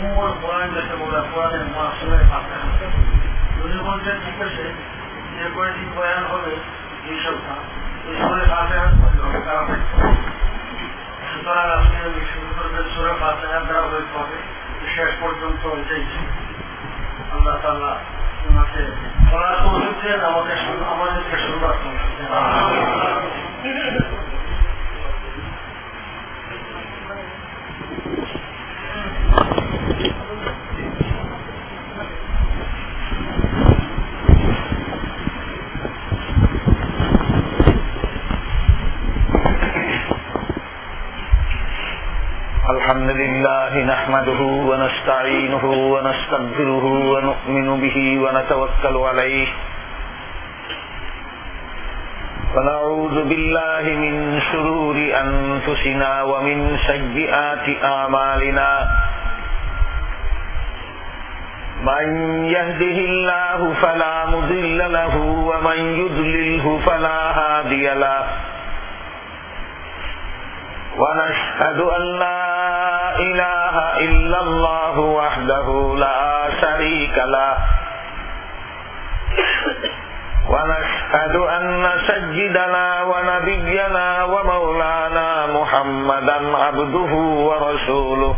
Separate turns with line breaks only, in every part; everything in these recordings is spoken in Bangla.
কোরআন শরীরে যে লিস্ট উমর কোরআন যাকে বলে, কোরআনের মহাসনের মাত্রা উনি বলছেন, ঠিক আছে যে কয়েকদিন বয়ান হবে এই সপ্তাহ এই সুরে ফাতেহার সুতরাং আজকে আমি শুরু করবেন সুরে ফাতেহার ধারাবাহিক হবে শেষ পর্যন্ত এটাই আল্লাহ তাল্লাহ ওনাকে পড়ার কৌশল আমাকে আমাদেরকে শুনবার
الحمد لله نحمده ونستعينه ونستغفره ونؤمن به ونتوكل عليه ونعوذ بالله من شرور أنفسنا ومن سيئات أعمالنا. من يهده الله فلا مضل له ومن يضلله فلا هادي له. ونشهد أن لا إله إلا الله وحده لا شريك له. ونشهد أن سيدنا ونبينا ومولانا محمدا عبده ورسوله.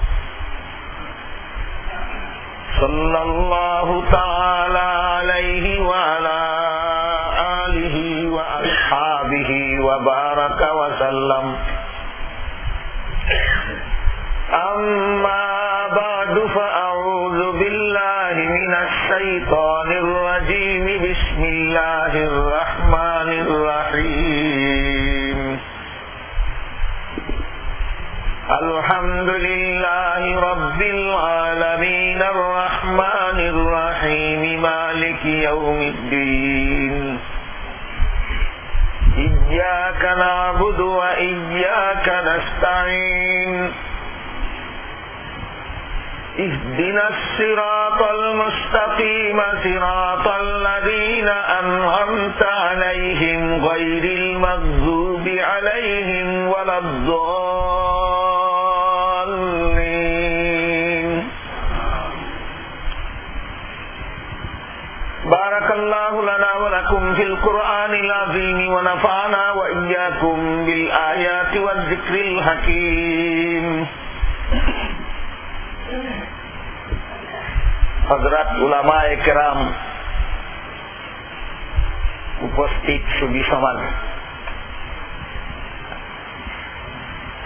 صلى الله تعالى عليه وعلى آله وأصحابه وبارك وسلم. أما بعد فأعوذ بالله من الشيطان الرجيم. بسم الله الرحمن الرحيم. الحمد لله رب العالمين الرحمن الرحيم. مالك يوم الدين. إياك نعبد وإياك نستعين. اهدنا الصراط المستقيم صراط الذين أنعمت عليهم غير المغضوب عليهم ولا الضالين. بارك الله لنا ولكم في القرآن العظيم ونفعنا وإياكم بالآيات والذكر الحكيم. হজরত উলামা একরাম উপস্থিত সুবি সমাজ।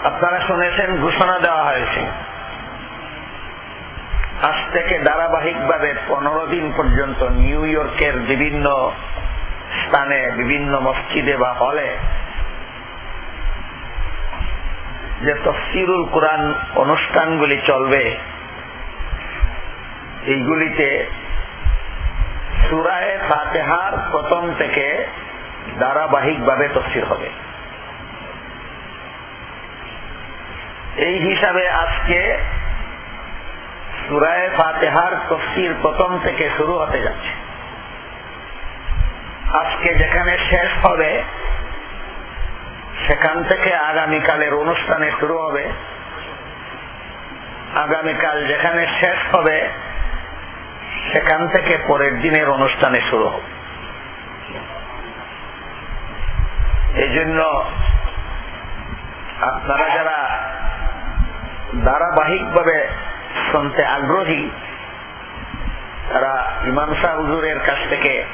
আপনারা শুনেছেন, ঘোষণা দেওয়া হয়েছে। আজ থেকে ধারাবাহিকভাবে পনেরো দিন পর্যন্ত নিউ ইয়র্কের বিভিন্ন স্থানে, বিভিন্ন মসজিদে বা হলে যে তফসিরুল কোরআন অনুষ্ঠানগুলি চলবে এইগুলিতে সুরায় ফাতেহার প্রথম থেকে ধারাবাহিকভাবে তফসির হবে। এই হিসাবে আজকে সুরায় ফাতেহার তফসির প্রথম থেকে শুরু হতে যাচ্ছে। আজকে যেখানে শেষ হবে, সেখান থেকে আগামীকালের অনুষ্ঠানে শুরু হবে। আগামীকাল যেখানে শেষ হবে সেখান থেকে পরের দিনের অনুষ্ঠানে শুরু হবে। এই জন্য আপনারা যারা ধারাবাহিকভাবে শুনতে আগ্রহী, তারা ইমাম শাহ হুজুরের কাছ থেকে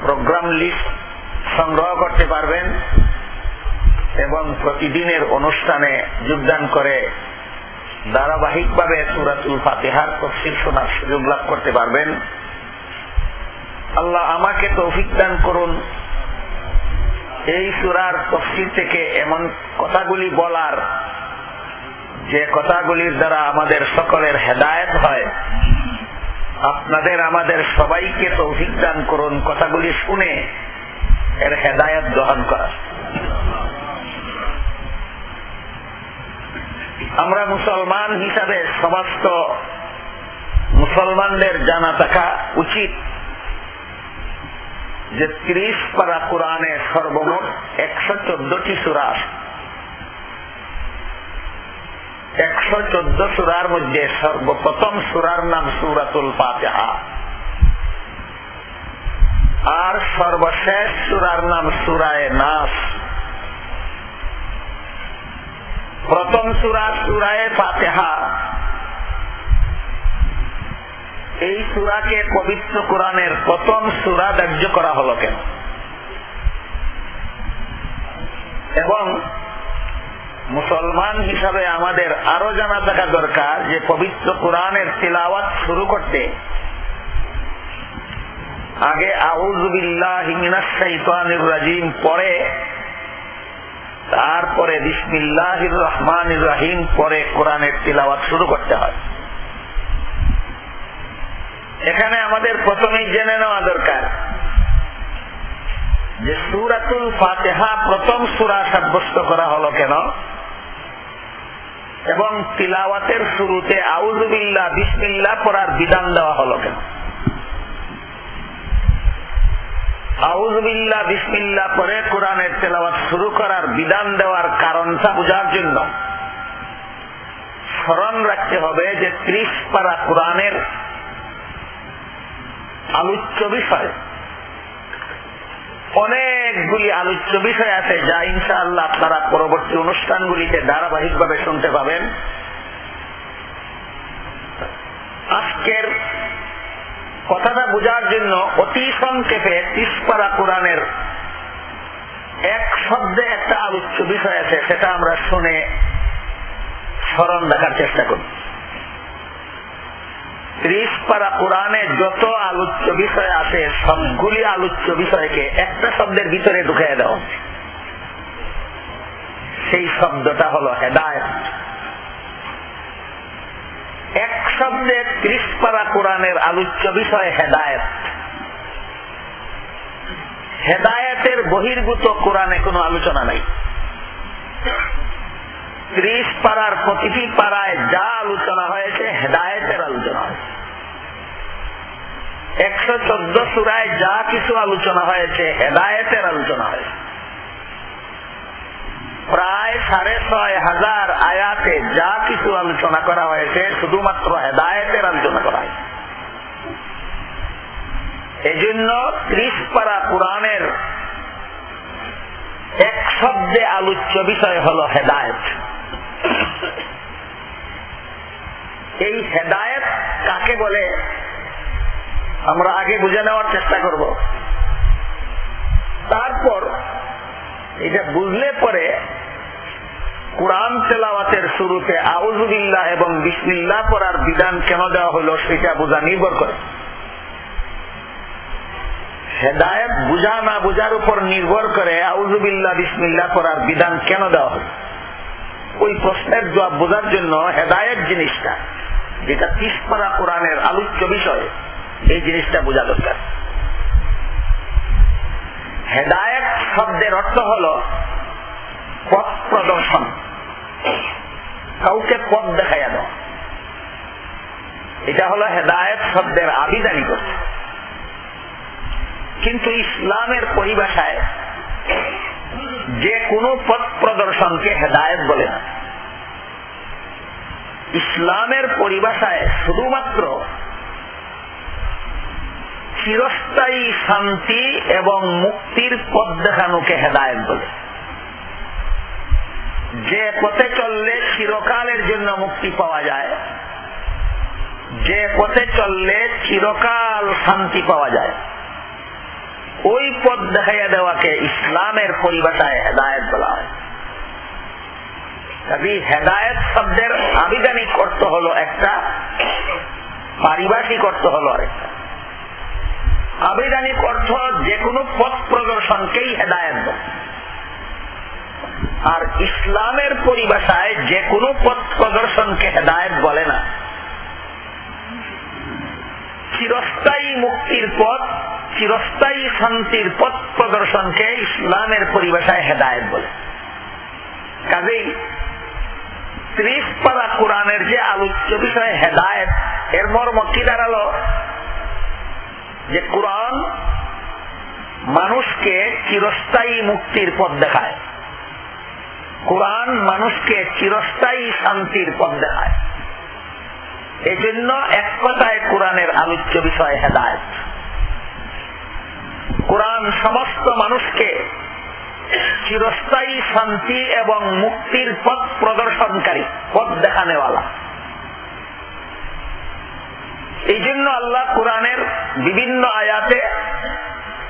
প্রোগ্রাম লিস্ট সংগ্রহ করতে পারবেন এবং প্রতিদিনের অনুষ্ঠানে যোগদান করে ধারাবাহিকভাবে সুরাতুল ফাতেহার তফসিল শোনার সুযোগ লাভ করতে পারবেন। আল্লাহ আমাকে তৌফিক দান করুন। এই সুরার তফসিল থেকে এমন কথাগুলি বলার যে কথাগুলির দ্বারা আমাদের সকলের হেদায়ত হয়। আপনাদের, আমাদের সবাইকে তৌফিক দান করুন। কথাগুলি শুনে এর হেদায়ত গ্রহণ করা। আমরা মুসলমান হিসাবে সমস্ত মুসলমানদের জানা থাকা উচিত যে ত্রিশ পারা কোরআনে সর্বমোট একশো চোদ্দটি সুরা একশো চোদ্দ সুরার মধ্যে সর্বপ্রথম সুরার নাম সুরাতুল পাতেহা আর সর্বশেষ সুরার নাম সুরায় নাস। প্রথম সুরা, সুরায় ফাতেহা। এই সুরাকে পবিত্র কোরআনের প্রথম সুরা ধার্য করা হলো কেন? এবং মুসলমান হিসাবে আমাদের আরও জানা থাকা দরকার যে পবিত্র কোরআনের তিলাওয়াত শুরু করতে আগে আউজবিল্লাহিমিনাশাইতানির রাজিম পরে তারপরে বিসমিল্লাহ রহমান রাহিম পরে কোরআনের তিলাওয়াত শুরু করতে হয়। এখানে আমাদের প্রথমেই জেনে নেওয়া দরকার যে সুরাতুল ফাতেহা প্রথম সুরা সাব্যস্ত করা হলো কেন? এবং তিলাওয়াতের শুরুতে আউজুবিল্লা বিসমিল্লা পড়ার বিধান দেওয়া হলো কেন? আউজবিল্লা বিসমিল্লা পরে কোরআনের তেলাওয়াত শুরু করার বিধান দেওয়ার কারণটা বোঝার জন্য। স্মরণ রাখতে হবে যে ত্রিশ পারা কোরআনের আলোচ্য বিষয়। অনেকগুলি আলোচ্য বিষয় আছে যা ইনশাআল্লাহ আপনারা পরবর্তী অনুষ্ঠানগুলিতে ধারাবাহিকভাবে শুনতে পাবেন। আজকের কথাটা বোঝার জন্য অতি সংক্ষেপে তিসপাড়া কোরআনের এক শব্দে একটা আলোচ্য বিষয় আছে, সেটা আমরা শুনে স্মরণ রাখার চেষ্টা করি। ত্রিশ পারা কোরআনে যত আলোচ্য বিষয় আছে, সবগুলি আলোচ্য বিষয়কে একটা শব্দের ভিতরে ঢুকিয়ে দেওয়া সেই শব্দটা হলো হেদায়ত। এক শব্দে ত্রিশ পারা কোরআনের আলোচ্য বিষয় হেদায়ত। হেদায়তের বহির্ভূত কোরআনে কোনো আলোচনা নাই। ত্রিশ পাড়ার প্রতিটি পাড়ায় যা আলোচনা হয়েছে, হেদায়তের আলোচনা হয়েছে। একশো চোদ্দ সুরায় যা কিছু আলোচনা হয়েছে, হেদায়তের আলোচনা হয়েছে। প্রায় সাড়ে ছয় হাজার আয়াতে যা কিছু আলোচনা করা হয়েছে, শুধুমাত্র হেদায়তের আলোচনা করা হয়েছে। এজন্য ত্রিশ পারা কোরআনের এক শব্দে আলোচ্য বিষয় হল হেদায়ত। এই হেদায়ত কাকে বলে? আমরা আগে বুঝে নেওয়ার চেষ্টা করব। তারপর এটা বুঝলে পরে কোরআন তেলাওয়াতের শুরুতে আউজুবিল্লাহ এবং বিসমিল্লাহ পড়ার বিধান কেন দেওয়া হলো সেটা বোঝা নির্ভর করে। হেদায়ত বুঝা না বুঝার উপর নির্ভর করে আউজুবিল্লাহ বিসমিল্লাহ করার বিধান কেন দেওয়া হয় ওই প্রশ্নের জবাব বোঝার জন্য হেদায়ত জিনিসটা, যেটা তিসপাড়া কোরআনের আলোচ্য বিষয়, এই জিনিসটা বোঝা দরকার। হেদায়ত শব্দের অর্থ হল পথ প্রদর্শন। কাউকে পথ দেখাইয়া দেওয়া এটা হলো হেদায়ত শব্দের আবিধানিক অর্থ। কিন্তু ইসলামের পরিভাষায় যে কোনো পথ প্রদর্শনকে হেদায়ত বলে না। ইসলামের পরিভাষায় শুধুমাত্র চিরস্থায়ী শান্তি এবং মুক্তির পথ দেখানোকে হেদায়ত বলে। যে পথে চললে চিরকালের জন্য মুক্তি পাওয়া যায়, যে পথে চললে চিরকাল শান্তি পাওয়া যায়, ওই পথ দেখাইয়া দেওয়াকে ইসলামের পরিভাষায় হেদায়ত বলা হয়। কাজী হেদায়ত শব্দের আবিধানিক অর্থ হলো একটা, পারিভাষিক অর্থ হলো আরেকটা। আবিধানিক অর্থ যে কোনো পথ প্রদর্শনকেই হেদায়ত আর ইসলামের পরিভাষায় যে কোনো পথ প্রদর্শনকে হেদায়ত বলে না। চিরস্থায়ী মুক্তির পথ, চিরস্থায়ী শান্তির পথ প্রদর্শনকে ইসলামের পরিভাষায় হেদায়ত বলে। কাজেই ত্রিশ পারা কোরআনের যে আলোচ্য বিষয় হেদায়ত, এর মর্ম কি দাঁড়াল? যে কোরআন মানুষকে চিরস্থায়ী মুক্তির পথ দেখায়। কোরআন মানুষকে চিরস্থায়ী শান্তির পথ দেখায়। এজন্য এক কথায় কোরআনের আলোচ্য বিষয় হেদায়ত। কোরআন সমস্ত মানুষকে চিরস্থায়ী শান্তি এবং মুক্তির পথ প্রদর্শনকারী, পথ দেখানেওয়ালা। এই জন্য আল্লাহ কোরআনের বিভিন্ন আয়াতে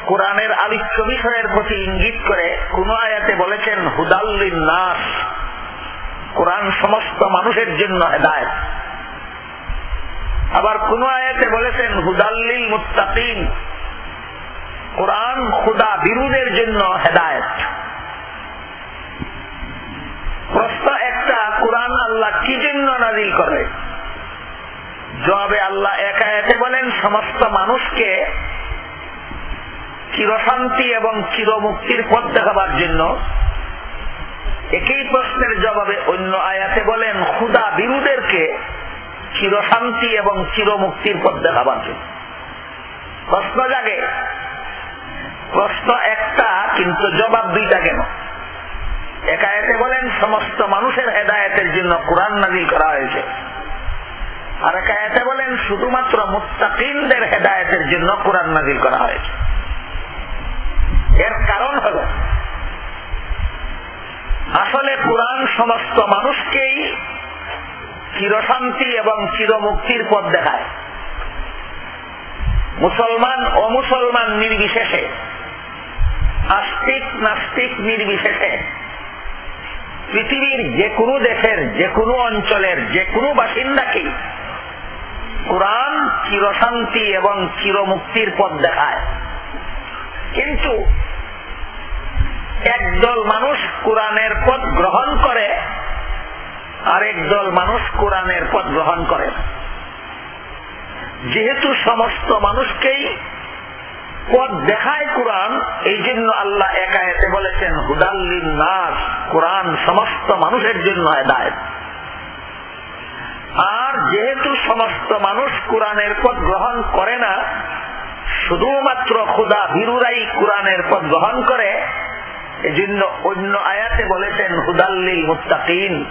কোরআনের আলোচ্য বিষয়ের প্রতি ইঙ্গিত করে কোন আয়াতে বলেছেন, হুদাল্লিন নাস। কোরআন সমস্ত মানুষের জন্য হেদায়ত। আবার কোন আয়াতে বলেছেন, হুদাল্লিল মুত্তাকিন। কোরআন খুদা বিরুদের জন্য হেদায়ত। প্রশ্ন একটা, কোরআন আল্লাহ কি জন্য নাজিল করে? জবাবে আল্লাহ একা একে বলেন, সমস্ত মানুষকে চিরশান্তি এবং চিরমুক্তির পথ দেখাবার জন্য একই প্রশ্নের জবাবে অন্য আয়াতে বলেন, খুদা বিরুদেরকে চিরশান্তি এবং চিরমুক্তির পথ দেখাবার জন্য। প্রশ্ন জাগে। প্রশ্ন একটা, কিন্তু জবাব দুইটা কেন? একায়েতে বলেন, সমস্ত মানুষের হেদায়তের জন্য কোরআন নাজিল করা হয়েছে। বলেন, শুধুমাত্র মুস্তাকিমদের হেদায়তের জন্য কোরআন নাজিল করা হয়েছে। এর কারণ হল, আসলে কোরআন সমস্ত মানুষকেই চিরশান্তি এবং চিরমুক্তির পথ দেখায়। মুসলমান ও মুসলমান নির্বিশেষে, আস্তিক, নাস্তিক নির্বিশেষে, পৃথিবীর যে কোনো দেশের, যে কোনো অঞ্চলের, যে কোনো বাসিন্দাকেই কোরআন চিরশান্তি এবং চিরমুক্তির পথ দেখায়। কিন্তু একদল মানুষ কোরআনের পথ গ্রহণ করে, আরেক দল মানুষ কোরআনের পথ গ্রহণ করে। যেহেতু সমস্ত মানুষকেই পথ দেখায় কোরআন এই জন্য আল্লাহ একা এতে বলেছেন হুদাল্লিন নাস কোরআন সমস্ত মানুষের জন্য হেদায়ত। আর যেহেতু সমস্ত মানুষ কোরআনের পথ গ্রহণ করে না, শুধুমাত্র খুদা ভীরুরাই কোরআনের পথ গ্রহণ করে, এজন্য অন্য আয়াতে বলেছেন, হুদাল্লিল মুত্তাকিন।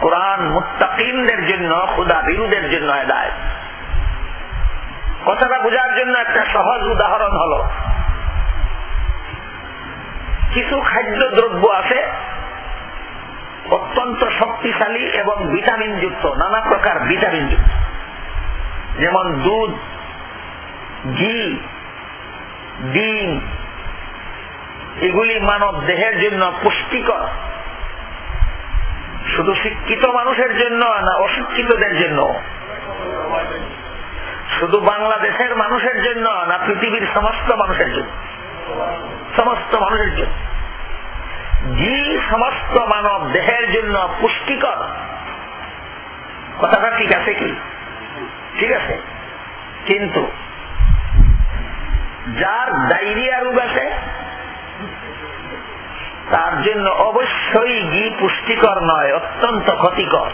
কোরআন মুত্তাকিনদের জন্য, খুদা বিরুদের জন্য হেদায়ত। কথাটা বোঝার জন্য একটা সহজ উদাহরণ হলো। কিছু খাদ্য দ্রব্য আছে অত্যন্ত শক্তিশালী এবং ভিটামিন যুক্ত নানা প্রকার ভিটামিন যুক্ত যেমন দুধ, ঘি, ডিম, এগুলি মানব দেহের জন্য পুষ্টিকর। শুধু শিক্ষিত মানুষের জন্য না, অশিক্ষিতদের জন্য। শুধু বাংলাদেশের মানুষের জন্য না, পৃথিবীর সমস্ত মানুষের জন্য। সমস্ত মানুষের জন্য। জি সমস্ত মানব দেহের জন্য পুষ্টিকর। কথাটা ঠিক আছে কি? ঠিক আছে। কিন্তু যার ডায়রিয়া রোগ আছে, তার জন্য অবশ্যই ঘি পুষ্টিকর নয়, অত্যন্ত ক্ষতিকর।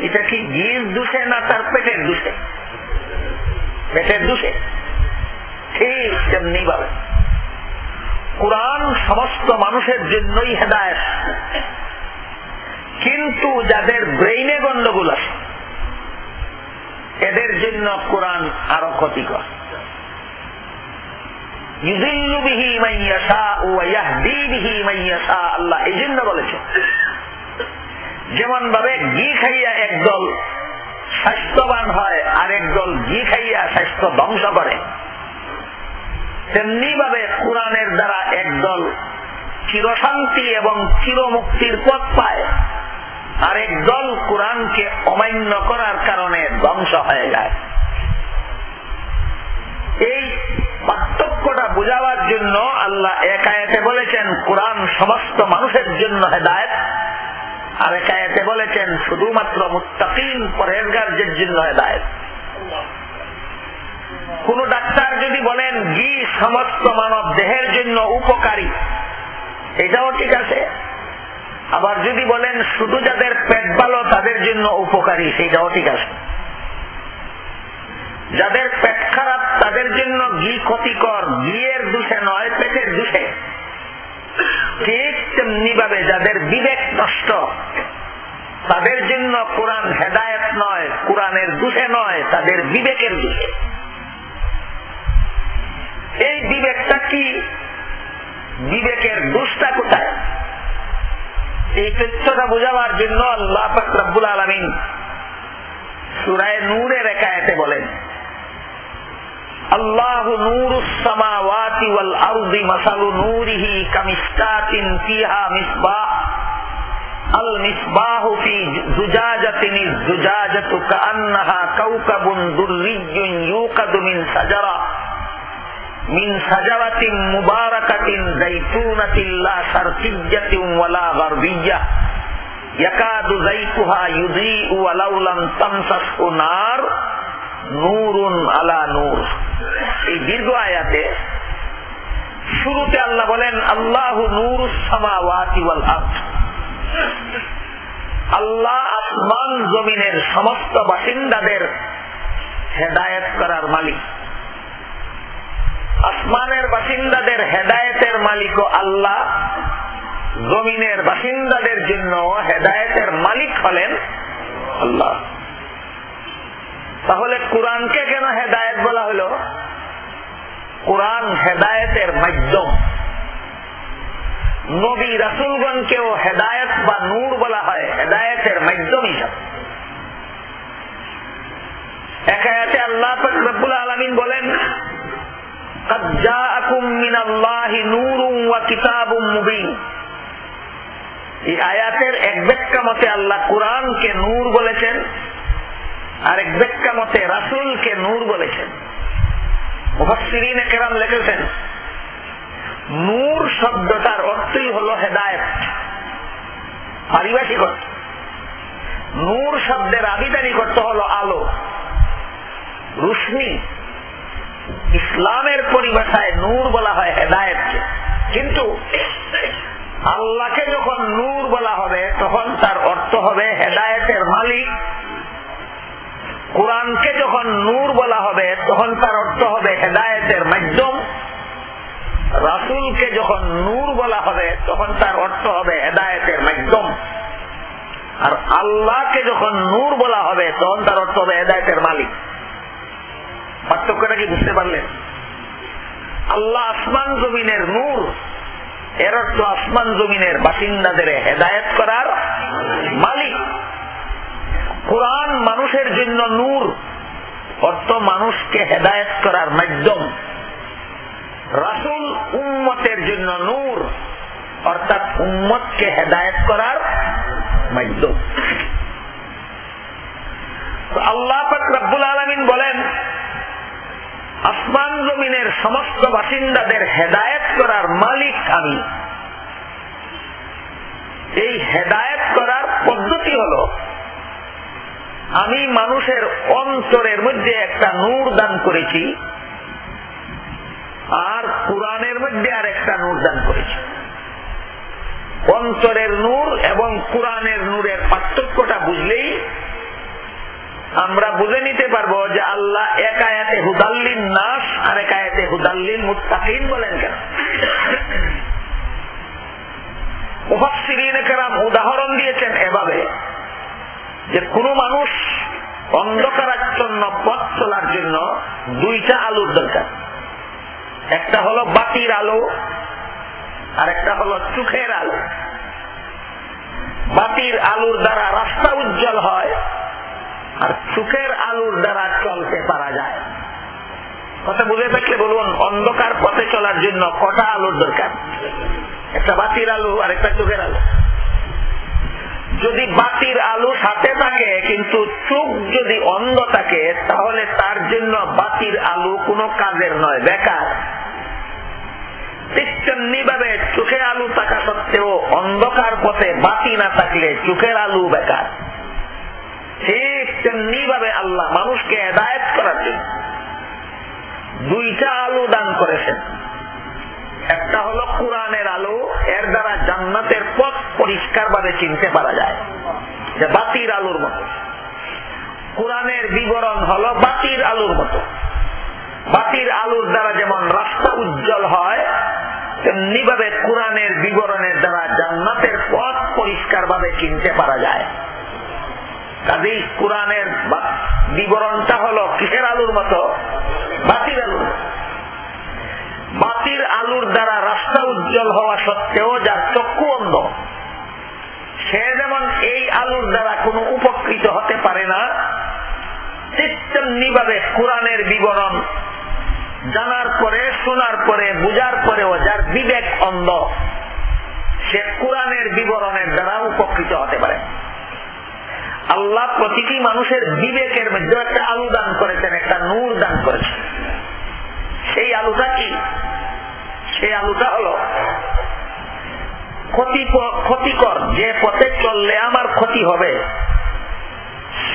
এটা কি ঘির দোষে না তার পেটের দোষে? পেটের দোষে। ঠিক তেমনি ভাবে। কোরআন সমস্ত মানুষের জন্যই হেদায়ত। কিন্তু যাদের ব্রেইনে গন্ডগোল আছে, এদের জন্য কোরআন আরও ক্ষতিকর। যেমন ভাবে ঘি খাইয়া একদল স্বাস্থ্যবান হয় আর একদল ঘি খাইয়া স্বাস্থ্য ধ্বংস করে। তেমনি ভাবে কোরআনের দ্বারা একদল চিরশান্তি এবং চিরমুক্তির পথ পায়। আর একদল কোরআনকে অমান্য করার কারণে ধ্বংস হয়ে যায়। এই পার্থক্যটা বুঝাবার জন্য আল্লাহ একায়েতে বলেছেন, কোরআন সমস্ত মানুষের জন্য হেদায়ত। আর একায়েতে বলেছেন, শুধুমাত্র মুত্তাকিন পরেজগারদের জন্য হেদায়ত। কোন ডাক্তার যদি বলেন ঘি সমস্ত মানব দেহের জন্য উপকারী। এটাও ঠিক আছে। আবার যদি বলেন, শুধু যাদের পেট ভালো, তাদের জন্য উপকারী, সেটাও ঠিক আছে। যাদের পেট খারাপ, তাদের জন্য ঘি ক্ষতিকর। ঘিয়ের দোষে নয়, পেটের দোষে। ঠিক তেমনি ভাবে যাদের বিবেক নষ্ট, তাদের জন্য কোরআন হেদায়ত নয়, কোরআনের দোষে নয়, তাদের বিবেকের দোষে। এই বিবেকটা কি? বিবেকের দোষটা কোথায়? এই তথ্যটা বোঝাবার জন্য আল্লাহ ফাকরাবুল আলমিন সুরায় নূরের একায়তে বলেন, আল্লাহ নূরুসামাওয়াতি ওয়াল আরদি মাসালু নূরিহি কামিশকাতিন ফিহা মিসবাহ আল মিসবাহু ফি জুজাজাতিন জুজাজাতু কাআন্নাহা কাওকাবুন দুররিয়্যুন ইউকাদু মিন সাজারা মিন সাজারাতিন মুবারাকাতিন যাইতুনাতিন লা শারকিয়্যাতিন ওয়ালা গারবিয়্যাহ ইয়াকাদু যাইতুহা ইউযীউ ওয়ালাউ লাম তামসাসহু নার নূরুন আলা নূর। এই দীর্ঘ আয়াতে শুরুতে আল্লাহ বলেন, আল্লাহু নূরুস সামাওয়াতি ওয়াল আরদ। আল্লাহ আসমান জমিনের সমস্ত বাসিন্দাদের হেদায়েত করার মালিক। আসমানের বাসিন্দাদের হেদায়েতের মালিক আল্লাহ। জমিনের বাসিন্দাদের জন্য হেদায়েতের মালিক হলেন আল্লাহ। তাহলে কোরআনকে কেন হেদায়েত বলা হলো? কোরআন হেদায়েতের মাধ্যম। নবী রাসুলগণকেও হেদায়েত বা নূর বলা হয়, হেদায়েতের মাধ্যম হিসাবে একায়াতে আল্লাহ রব্বুল আলমিন বলেন আয়াতের এক ব্যাখ্যা মতে আল্লাহ কোরআনকে নূর বলেছেন আরেক ব্যাখ্যা মতে রাসুলকে নূর বলেছেন। মুফাসসিরিন কেরাম লিখেছেন, নূর শব্দটার অর্থই হলো হেদায়েত। পারিভাষিক নূর শব্দের আবিধানিক অর্থ হলো আলো, রুশনি। ইসলামের পরিভাষায় নূর বলা হয় হেদায়েতকে কিন্তু আল্লাহকে যখন নূর বলা হবে, তখন তার অর্থ হবে হেদায়েতের মালিক। কোরআনকে যখন নূর বলা হবে, তখন তার অর্থ হবে হেদায়েতের মাধ্যম। রাসুলকে যখন নূর বলা হবে, তখন তার অর্থ হবে হেদায়েতের মাধ্যম। আর আল্লাহকে যখন নূর বলা হবে, তখন তার অর্থ হবে হেদায়েতের মালিক। পার্থক্যটা কি বুঝতে পারলেন? আল্লাহ আসমান জমিনের নূর। এর অর্থ আসমান জমিনের বাসিন্দাদের হেদায়ত করার মালিক। কোরআন মানুষের জন্য নূর। অর্থ মানুষকে হেদায়ত করার মাধ্যম। রাসুল উম্মতের জন্য নূর। অর্থাৎ উম্মতকে হেদায়ত করার মাধ্যম। আল্লাহ রব্বুল আলমিন বলেন আসমান জমিনের সমস্ত বাসিন্দাদের হেদায়ত করার মালিক আমি। এই হেদায়ত করার পদ্ধতি হল, আমি মানুষের অন্তরের মধ্যে একটা নূর দান করেছি, আর কোরআনের মধ্যে আর একটা নূর দান করেছি। অন্তরের নূর এবং কোরআনের নূরের পার্থক্যটা বুঝলেই আমরা বুঝে নিতে পারব যে আল্লাহ এক আয়াতে হুদাল্লিন নাস আর এক আয়াতে হুদাল্লিন মুত্তাকিন বলেন কেন? উদাহরণ দিয়েছেন এভাবে যে কোন মানুষ অন্ধকারাচ্ছন্ন পথ চলার জন্য দুইটা আলোর দরকার। একটা হলো বাতির আলো, আর একটা হলো চোখের আলো। বাতির আলোর দ্বারা রাস্তা উজ্জ্বল হয় আর চোখের আলোর দ্বারা চলতে পারা যায়। কথা বুঝে থাকলে বলুন, অন্ধকার পথে চলার জন্য কটা আলোর দরকার? একটা বাতির আলো আর একটা চোখের আলো। যদি বাতির আলো সাথে থাকে, কিন্তু চোখ যদি অন্ধ থাকে, তাহলে তার জন্য বাতির আলো কোনো কাজের নয়, বেকার। ভাবে চোখে আলু থাকা সত্ত্বেও অন্ধকার পথে বাতি না থাকলে চোখের আলু বেকার। তেমনি ভাবে আল্লাহ মানুষকে হেদায়ত করার জন্য দুইটা আলু দান করেছেন। একটা হলো কোরআনের আলো, এর দ্বারা জান্নাতের পথ পরিষ্কার ভাবে চিনতে পারা যায় যে বাতির আলুর মতো। কোরআনের বিবরণ হলো বাতির আলুর মতো। বাতির আলুর দ্বারা যেমন রাস্তা উজ্জ্বল হয় তেমনি ভাবে কোরআনের বিবরণের দ্বারা জান্নাতের পথ পরিষ্কার ভাবে চিনতে পারা যায়। কাজেই কোরআনের বিবরণটা হলো কিসের আলুর মতো? বাতির আলুর বাতির আলুর দ্বারা রাস্তা উজ্জ্বল হওয়া সত্ত্বেও যার চক্ষু অন্ধ, সে যেমন এই আলুর দ্বারা কোনো উপকৃত হতে পারে না তেমনি ভাবে কোরআনের বিবরণ জানার পরে, শোনার পরে, বুঝার পরেও যার বিবেক অন্ধ, সে কোরআনের বিবরণের দ্বারা উপকৃত হতে পারে। আল্লাহ প্রতিটি মানুষের বিবেকের মধ্যে একটা আলু দান করেছেন, একটা নূর দান করেছেন। সেই আলুটা কি? সেই আলুটা হলো ক্ষতিকর, যে পথে চললে আমার ক্ষতি হবে,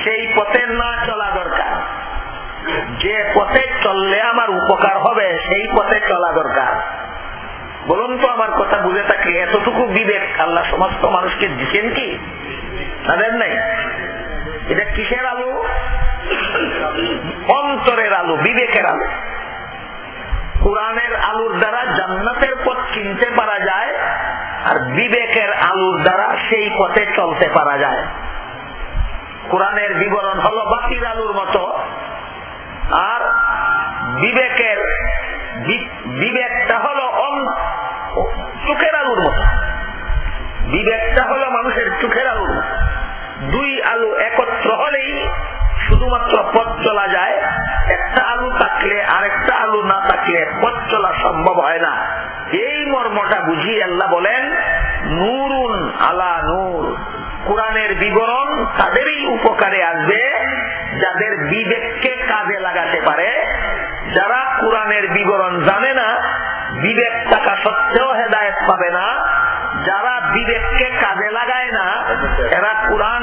সেই পথে না চলা দরকার। যে পথে চললে আমার উপকার হবে, সেই পথে চলা দরকার। বলুন তো আমার কথা বুঝে থাকি এতটুকু বিবেক আল্লাহ সমস্ত মানুষকে দিচ্ছেন কি? তাদের নাই। এটা কিসের আলু? অন্তরের আলু, বিবেকের আলু। কোরআনের আলুর দ্বারা জান্নাতের পথ চিনতে পারা যায়, আর বিবেকের আলুর দ্বারা সেই পথে চলতে পারা যায়। কোরআনের বিবরণ হলো বাতির আলুর মতো, আর বিবেকের বিবেকটা হলো চোখের আলুর মতো। বিবেকটা হলো মানুষের চোখের আলুর মতো। দুই আলু একত্র হলেই শুধুমাত্র পথ চলা যায়। একটা আলু থাকলে আরেকটা আলু না থাকলে পথ চলা সম্ভব হয় না। এই মর্মটা বুঝি আল্লাহ বলেন, নুরুন আলা নূর। কোরআনের বিবরণ তাদেরই উপকারে আসবে, যাদের বিবেককে কাজে লাগাতে পারে। যারা কোরআনের বিবরণ জানে না, বিবেক থাকা সত্ত্বেও হেদায়ত পাবে না। যারা বিবেককে কাজে লাগায় না, এরা কোরআন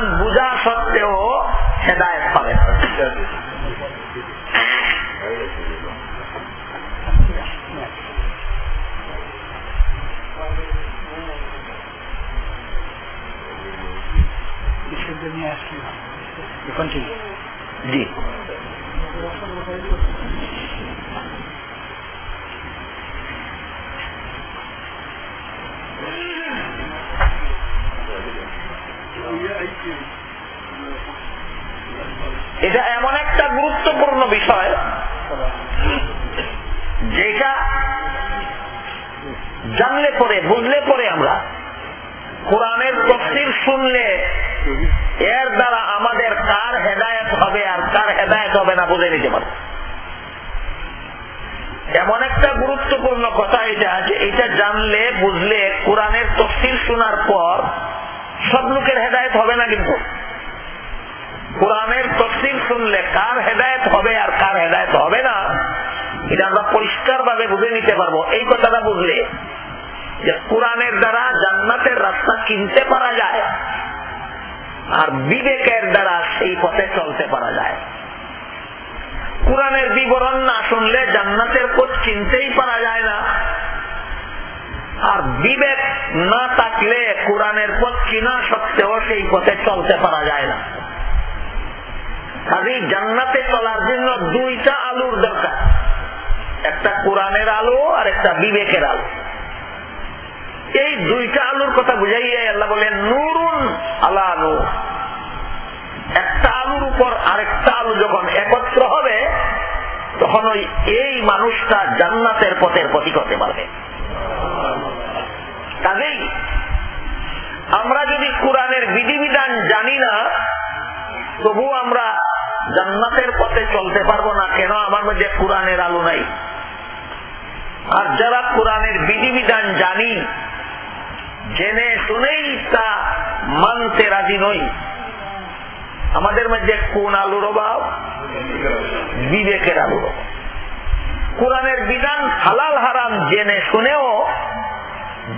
কোরআনের বিধান হালাল হারাম জেনে শুনেও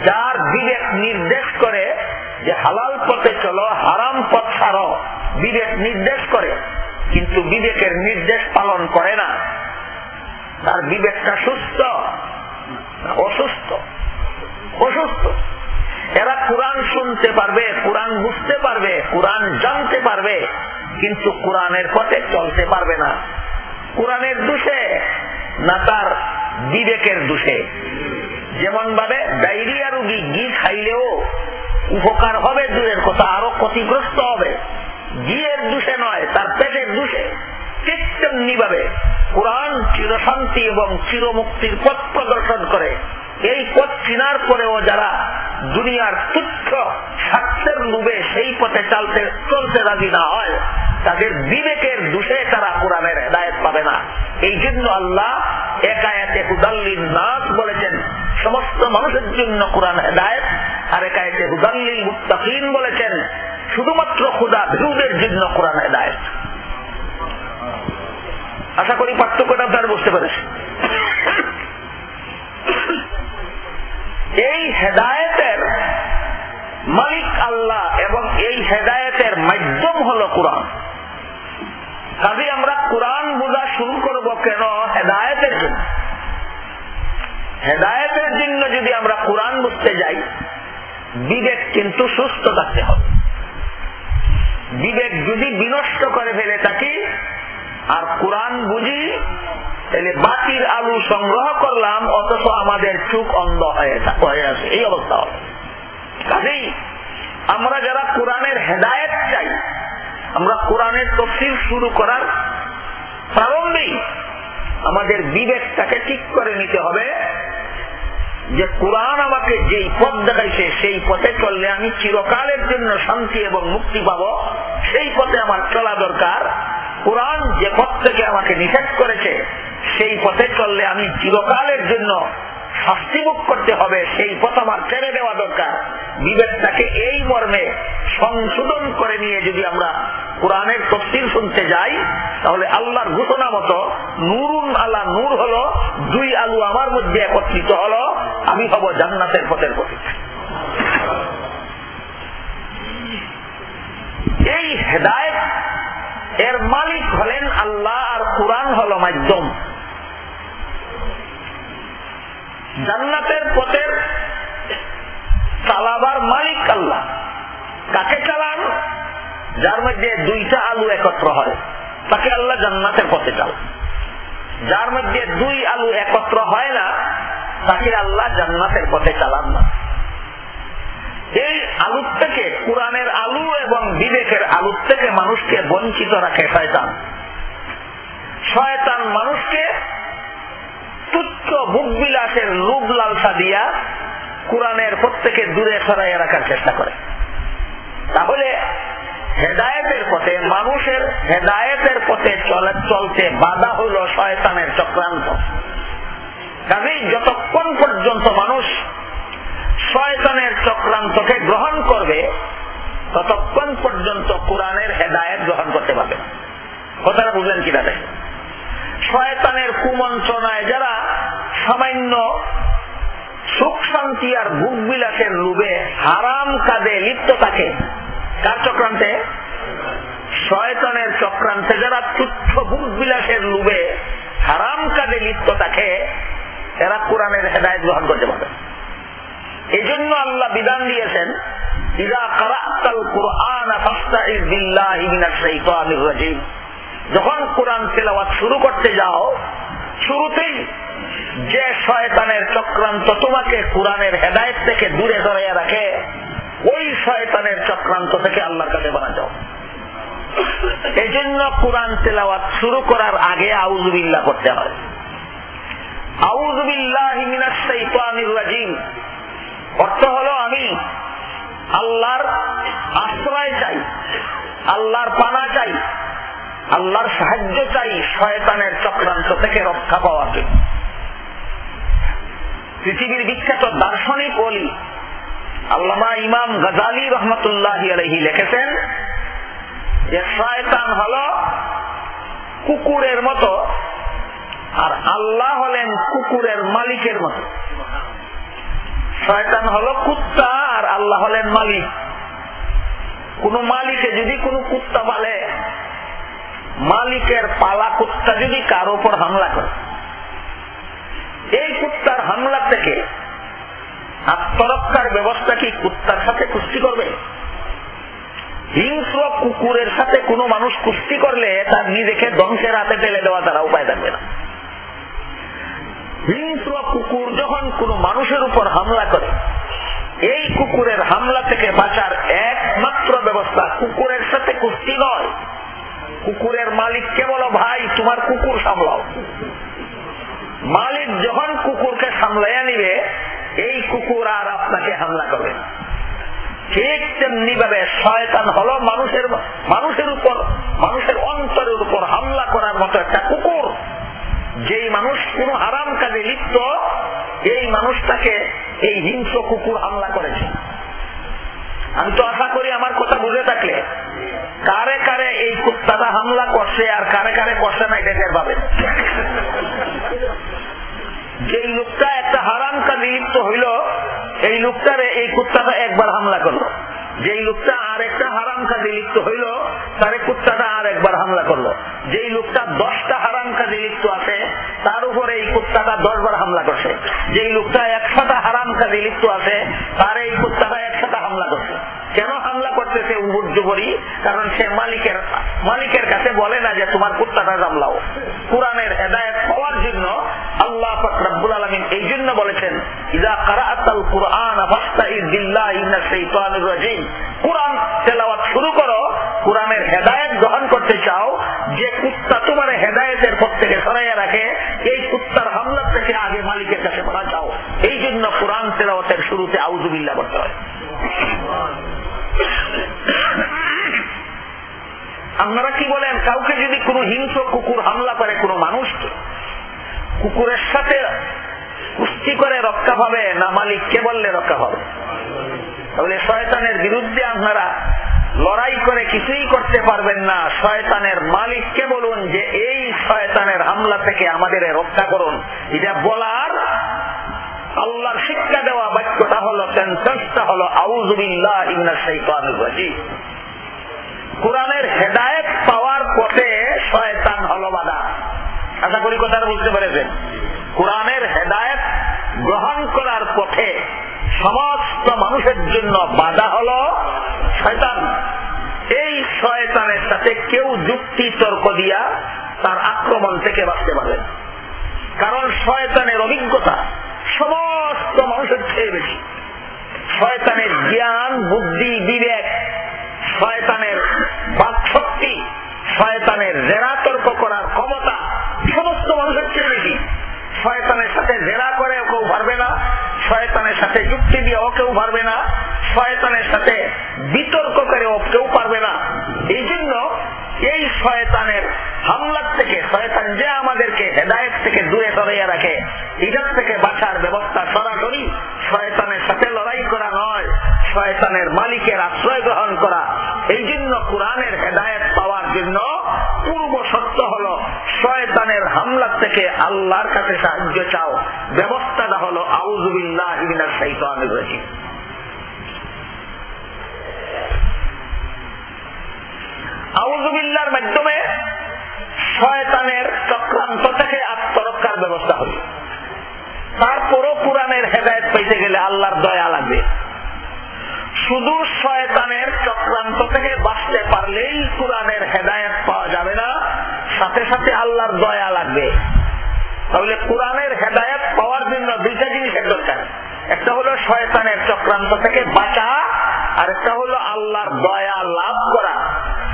যার বিবেক নির্দেশ করে যে হালাল পথে চলো, হারাম পথ ছাড়ো, বিবেক নির্দেশ করে, কিন্তু বিবেকের নির্দেশ পালন করে না। তার বিবেকটা সুস্থ, অসুস্থ অসুস্থ। এরা কোরআন শুনতে পারবে, কোরআন বুঝতে পারবে, কোরআন জানতে পারবে, কিন্তু কোরআনের পথে চলতে পারবে না। কোরআনের দোষে না তার বিবেকের দোষে। যেমন ভাবে ডায়রিয়া রুগী ঘি খাইলেও উপকার হবে দূরের কথা, আরও ক্ষতিগ্রস্ত হবে। ঘিয়ের দোষে নয়, তার পেটের দোষে। ঠিক তেমনি ভাবে কোরআন চিরশান্তি এবং চিরমুক্তির পথ প্রদর্শন করে। এই পথ চিনার পরেও যারা দুনিয়ার তুচ্ছ স্বার্থের লোভে সেই পথে চলতে চলতে রাজি না হয় তাদের বিবেকের দোষে তারা কোরআনের হেদায়ত পাবে না। এই জন্য আল্লাহ একায়াতে হুদাল্লিন নাস বলেছেন, সমস্ত মানুষের জন্য কোরআন হেদায়ত। আর একায়াতে হুদাল্লিল মুক্তাকিন বলেছেন, শুধুমাত্র খুদা ভিউদের জন্য কোরআন হেদায়ত। আশা করি পার্থক্যটা আপনারা বুঝতে পেরেছেন। এই হেদায়েতের মালিক আল্লাহ এবং এই হেদায়েতের মাধ্যম হল কোরআন। কাজে আমরা কোরআন বোঝা শুরু করব কেন? হেদায়েতের জন্য। হেদায়েতের জন্য যদি আমরা কোরআন বুঝতে যাই, বিবেক কিন্তু সুস্থ থাকতে হবে। বিবেক যদি বিনষ্ট করে ফেলে থাকি, আর কোরআন বুঝি, তাহলে বাতির আলু সংগ্রহ করলাম, অথচ আমাদের চোখ অন্ধ হয়ে আছে। এই অবস্থা হবে। কাজেই আমরা যারা কোরআনের হেদায়ত চাই আমরা কোরআনের তফসিল শুরু করার প্রারম্ভেই আমাদের বিবেকটাকে ঠিক করে নিতে হবে যে কোরআন আমাকে যেই পথ দেখাইছে, সেই পথে চললে আমি চিরকালের জন্য শান্তি এবং মুক্তি পাবো। সেই পথে আমার চলা দরকার। কোরআন যে পথ থেকে আমাকে নিষেধ করেছে, সেই পথে চললে আমি চিরকালের জন্য শাস্তিমুখ করতে হবে, সেই পথ আমার ছেড়ে দেওয়া দরকার। বিবেকটাকে এই মর্মে সংশোধন করে নিয়ে যদি আমরা কোরআনের তফসিল শুনতে যাই, তাহলে আল্লাহর ঘোষণা মতো নুরুন আল্লাহ নূর হলো, দুই আলু আমার মধ্যে একত্রিত হলো, আমি হব জান্নাতের পথের প্রতি এই হেদায়ত, এর মালিক হলেন আল্লাহ আর কোরআন হল মাধ্যম। জান্নাতের পথের চালাবার মালিক আল্লাহ। কাকে চালান? যার মধ্যে দুইটা আলু একত্র হয়, তাকে আল্লাহ জান্নাতের পথে চালান। যার মধ্যে দুই আলু একত্র হয় না, তাকে আল্লাহ জান্নাতের পথে চালান না। এই আলুর থেকে, কোরআনের আলু এবং বিবেকের আলুর থেকে মানুষকে বঞ্চিত রাখে শয়তান। শয়তান মানুষকে তুচ্ছ বুকবিলাসের রূপ লালসা দিয়া কোরআনের প্রত্যেকে দূরে সরাইয়া রাখার চেষ্টা করে। তাহলে হেদায়তের পথে, মানুষের হেদায়তের পথে চলে চলতে বাধা হইল শয়তানের চক্রান্ত। কাজেই যতক্ষণ পর্যন্ত মানুষ শয়তানের চক্রান্তকে গ্রহণ করবে, ততক্ষণ পর্যন্ত কোরআনের হেদায়ত গ্রহণ করতে পারবে। কথাটা বুঝলেন কিনা দেখেন শয়তানের কুমন্ত্রণায় যারা সামান্য সুখ শান্তি আর ভোগ বিলাসের লোভে হারাম কাজে লিপ্ত থাকে কার চক্রান্তে শয়তানের চক্রান্তে যারা তুচ্ছ ভোগ বিলাসের লোভে হারাম কাজে লিপ্ত থাকে, এরা কোরআনের হেদায়ত গ্রহণ করতে পারবে। এই জন্য আল্লাহ বিধান দিয়েছেন যখন কোরআন তেলাওয়াত শুরু করতে যাও, শুরুতেই যে শয়তানের চক্রান্ত তোমাকে কোরআনের হেদায়ত থেকে দূরে ধরাইয়া রাখে, ওই শয়তানের চক্রান্ত থেকে আল্লাহর কাছে বানা যাও। এই জন্য কোরআন তেলাওয়াত শুরু করার আগে আউজুবিল্লা করতে হয়। অর্থ হলো আমি আল্লাহর আশ্রয় চাই, আল্লাহর পানা চাই আল্লাহর সাহায্য চাই শয়তানের চক্রান্ত থেকে রক্ষা পাওয়ার জন্য। পৃথিবীর বিখ্যাত দার্শনিক বলি আল্লামা ইমাম গজালি রহমতুল্লাহ আলহি লিখেছেন যে শয়তান হল কুকুরের মতো আর আল্লাহ হলেন কুকুরের মালিকের মতো। শয়তান হলো কুত্তা আর আল্লাহ হলেন মালিক। কোন মালিকে যদি কোন কুত্তা পালে মালিকের পালা কুত্তা যদি কার উপর হামলা করে, এই কুত্তার হামলা থেকে আত্মরক্ষার ব্যবস্থা কি কুত্তার সাথে কুস্তি করবে? হিংস্র কুকুরের সাথে কোনো মানুষ কুস্তি করলে তার নিজেকে ধ্বংসের হাতে টেলে দেওয়া তারা উপায় থাকবে না। হিংস্র কুকুর যখন কোনো মানুষের উপর হামলা করে, এই কুকুরের হামলা থেকে বাঁচার একমাত্র ব্যবস্থা কুকুরের সাথে কুস্তি নয়। কুকুরের মালিককে বলো, ভাই, তোমার কুকুর সামলাও। মালিক যখন কুকুরকে সামলাইয়া নিবে, এই কুকুর আর আপনাকে হামলা করবে ঠিক তেমনি ভাবে শয়তান হলো মানুষের মানুষের উপর, মানুষের অন্তরের উপর হামলা করার মতো একটা কুকুর। যেই মানুষ কোন হারাম কাজে লিপ্ত, এই মানুষটাকে এই হিংস্র কুকুর হামলা করেছে। আমি তো আশা করি আমার কথা বুঝে থাকলে। কারে কারে এই কুত্তাটা হামলা করছে আর কারে কারে করছে না, এটা টের পাবেন। যেই লোকটা একটা হারাম কাজে লিপ্ত হইল, এই লোকটারে এই কুত্তাটা একবার হামলা করল। যেই লোকটা আর একটা হারাম কাজে লিপ্ত হইল, তারে কুত্তাটা আর একবার হামলা করল। যেই লোকটা দশটা হারাম কাজে লিপ্ত আছে, তার উপরে এই কুত্তাটা দশবার হামলা করছে। যেই লোকটা একশোটা হারাম কাজে লিপ্ত আছে, তার এই কুত্তাটা হামলা উদ্বুদ্ধ করি, কারণ সে মালিকের মালিকের কাছে বলে না যে তোমার কুত্তাটা জামলাও। কোরআনের হেদায়ত পাওয়ার জন্য আল্লাহ রব্বুল আলমিন এই জন্য বলেছেন, ইদা কারাতাল কুরআন ফাস্তাইদ বিল্লাহি মিনাশ শাইতানির রাজিম। কোরআন তেলাওয়াত আপনারা কি বলেন, কাউকে যদি কোনো হিংস্র কুকুর হামলা করে কোনো মানুষকে, কুকুরের সাথে কুস্তি করে রক্ষা পাবে না মালিককে বললে রক্ষা পাবে? তাহলে শয়তানের বিরুদ্ধে আপনারা লড়াই করে কিছুই করতে পারবেন না। শয়তানের মালিককে বলুন যে এই শয়তানের হামলা থেকে আমাদের রক্ষা করুন। এটা বলার আল্লাহর শিক্ষা দেওয়া বাক্যটা হলো হলো আউজুবিল্লাহ ইবনা শাইতানির রাজিম। কোরআনের হেদায়েত পাওয়ার পথে শয়তান হলো বাধা। আশা করি কথাটা বুঝতে পেরেছেন। কোরআনের হেদায়েত গ্রহণ করার পথে সমস্ত মানুষের জন্য বাধা হলো শয়তান। এই শয়তানের সাথে কেউ যুক্তি তর্ক দিয়া তার আক্রমণ থেকে বাঁচতে পারবে কারণ শয়তানের অভিজ্ঞতা সমস্ত মানুষের চেয়ে বেশি। শয়তানের জ্ঞান, বুদ্ধি, বিবেক শয়তানের শয়তানের জেরা তর্ক করার ক্ষমতা সমস্ত মানুষের চেয়ে বেশি। শয়তানের সাথে জেরা করে কেউ পারবে না, শয়তানের সাথে যুক্তি দিয়েও কেউ পারবে না, শয়তানের সাথে বিতর্ক করেও কেউ পারবে না। এই জন্য এই শয়তানের হামলার থেকে, শয়তান যে আমাদেরকে হেদায়ত থেকে দূরে সরাইয়া রাখে, এটার থেকে বাঁচার ব্যবস্থা সরাসরি শয়তানের সাথে লড়াই করা নয়, শয়তানের মালিকের আশ্রয় গ্রহণ করা। এই জন্য পাওয়ার জন্য পূর্ব সত্য হল, শয়তানের হামলার থেকে আল্লাহর কাছে সাহায্য চাও। ব্যবস্থাটা হলো আউজুবিল্লাহ আউজুবিল্লার মাধ্যমে শয়তানের চক্রান্ত থেকে আত্মরক্ষার ব্যবস্থা হবে তারপরও কোরআনের হেদায়ত পাইতে গেলে আল্লাহর দয়া লাগবে। শুধু শয়তানের চক্রান্ত থেকে বাঁচতে পারলেই কোরআনের হেদায়ত পাওয়া যাবে না, সাথে সাথে আল্লাহর দয়া লাগবে। তাহলে কোরআনের হেদায়ত পাওয়ার জন্য দুইটা জিনিসের দরকার। একটা হলো শয়তানের চক্রান্ত থেকে বাঁচা আর একটা হলো আল্লাহর দয়া লাভ করা।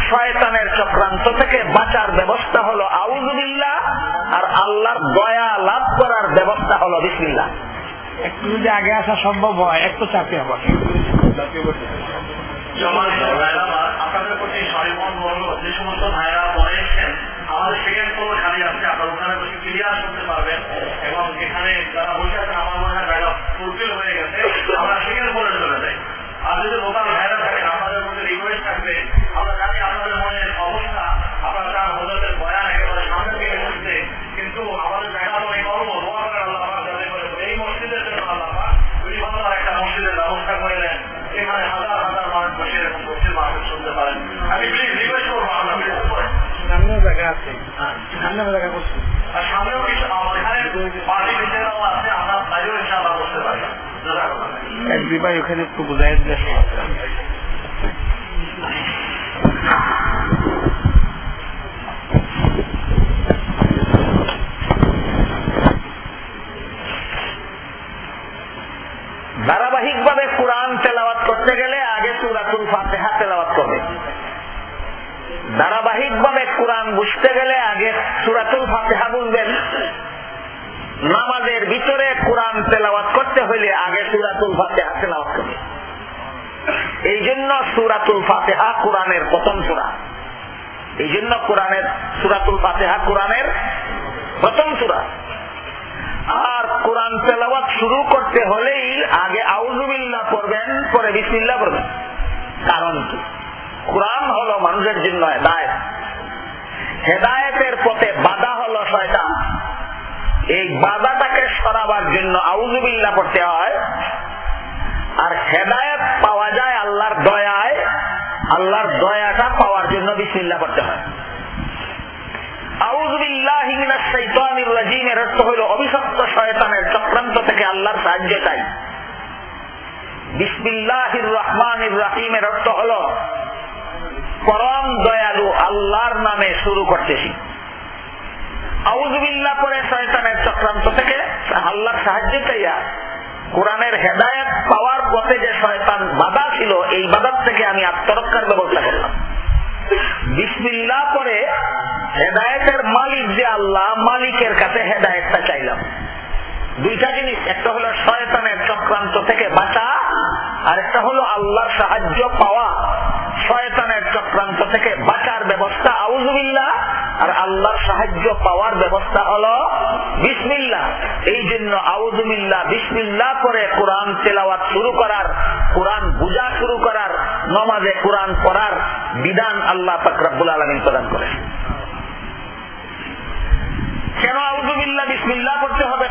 শয়তানের চক্রান্ত থেকে বাঁচার ব্যবস্থা হলো আউজুবিল্লাহ আর আল্লাহর দয়া লাভ করার ব্যবস্থা হলো বিসমিল্লাহ।
একটু যদি আগে আসা সম্ভব হয়, একটু চাপে আবার
আপনাদের প্রতি সরিমন যে সমস্ত ভাইরা পরে এসছেন, আমাদের সেকেন্ড ফ্লোর খালি আছে, আপনারা ওখানে বসে ক্লিয়ার করতে পারবেন। এবং এখানে যারা বসে আছেন আমার মনে হয় ব্যালট ফুলফিল হয়ে গেছে। আমরা সেকেন্ড ফ্লোরে চলে যাই। আর যদি লোকাল
ওখানে একটু বুঝাই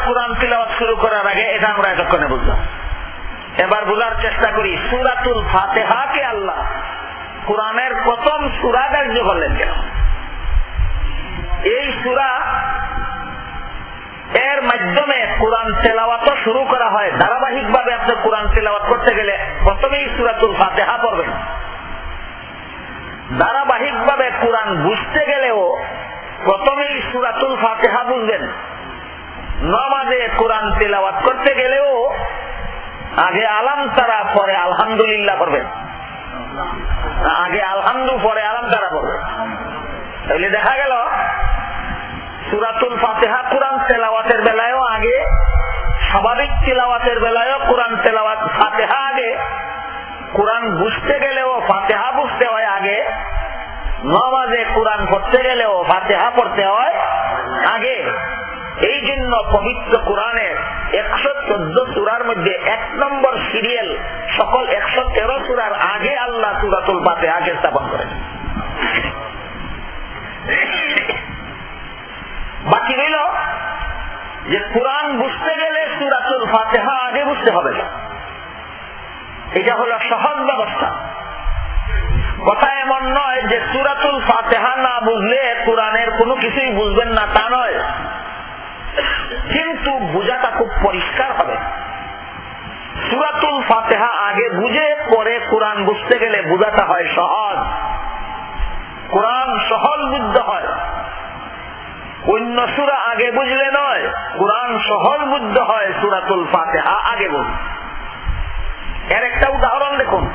কোরআন তিলাওয়াত শুরু করার আগে এটা আমরা এতক্ষণে বুঝলাম। এবার বোঝার চেষ্টা করি, সুরাতুল ফাতেহাকে আল্লাহ? কোরআনের প্রথম সুরা কার্য করলেন কেন? এই সুরা এর মাধ্যমে কোরআন তেলাওয়াত শুরু করা হয়। ধারাবাহিক ভাবে আপনি কোরআন তেলাওয়াত করতে গেলে প্রথমেই সুরাতুল ফাতেহা পড়বেন। ধারাবাহিক ভাবে কোরআন বুঝতে গেলেও প্রথমেই সুরাতুল ফাতেহা বুঝবেন। নমাজে কোরআন তেলাওয়াত করতে গেলেও আগে আলাম তারা পরে আলহামদুলিল্লাহ করবেন আগে আলহামদু পরে আলাম তারা করবেন তাহলে দেখা গেল, সুরাতুল ফাতেহা কোরআন তেলাওয়াতের বেলায়ও আগে, স্বাভাবিক তেলাওয়াতের বেলায়ও কোরআন তেলাওয়াত ফাতেহা আগে, কোরআন বুঝতে গেলেও ফাতেহা বুঝতে হয় আগে, নমাজে কোরআন পড়তে গেলেও ফাতেহা পড়তে হয় আগে। এই জন্য পবিত্র কোরআনের একশো চোদ্দ সুরার মধ্যে এক নম্বর সিরিয়াল সকল একশো তেরো সুরার আগে আল্লাহ সুরাতুল পাতে আগে স্থাপন করেন বাকি রইল যে কোরআন বুঝতে গেলে সুরাতুল ফাতেহা আগে বুঝতে হবে না। এটা হলো সহজ ব্যবস্থা। কথা এমন নয় যে সুরাতুল ফাতেহা না বুঝলে কোরআনের কোনো কিছুই বুঝবেন না, তা নয়। কিন্তু বুঝাটা খুব পরিষ্কার হবে। সুরাতুল ফাতেহা আগে বুঝে, পরে কোরআন বুঝতে গেলে বুঝাটা হয় সহজ। কোরআন সহজ বুদ্ধ হয়। অন্য সুরা আগে বুঝলে নয়, কোরআন সহজ বুদ্ধ হয় সুরাতুল ফাতেহা আগে বুঝ। এর একটা উদাহরণ দেখুন।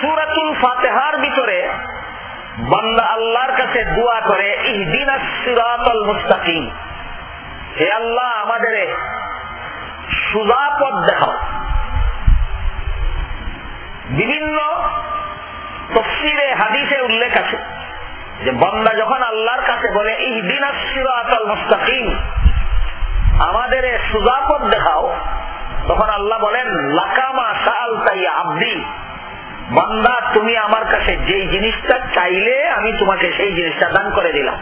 সুরাতুল ফাতেহার ভিতরে বান্দা আল্লাহর কাছে দোয়া করে ইহদিনাল মুস্তাকিম। হে আল্লাহ, আমাদের সুজা পথ দেখাও। বিভিন্ন তফসিরে হাদিসে উল্লেখ আছে যে বন্দা যখন আল্লাহর কাছে বলে ইহদিনাল মুস্তাকিম, আমাদের সুজা পথ দেখাও, তখন আল্লাহ বলেন, লাকামা সাল তাই আব্দি। বান্দা, তুমি আমার কাছে যেই জিনিসটা চাইলে আমি তোমাকে সেই জিনিসটা দান করে দিলাম।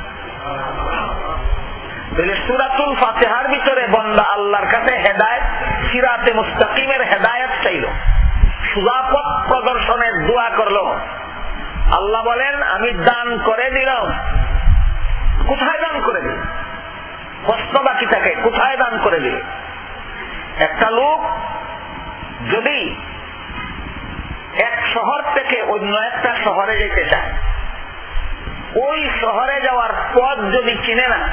দোয়া করল। আল্লাহ বলেন, আমি দান করে দিলাম। কোথায় দান করে দিল? প্রশ্ন বাকি থাকে, কোথায় দান করে দিল? একটা লোক যদি এক শহর থেকে অন্য একটা শহরে যেতে চায়। ওই শহরে যাওয়ার পথ যদি চিনে না,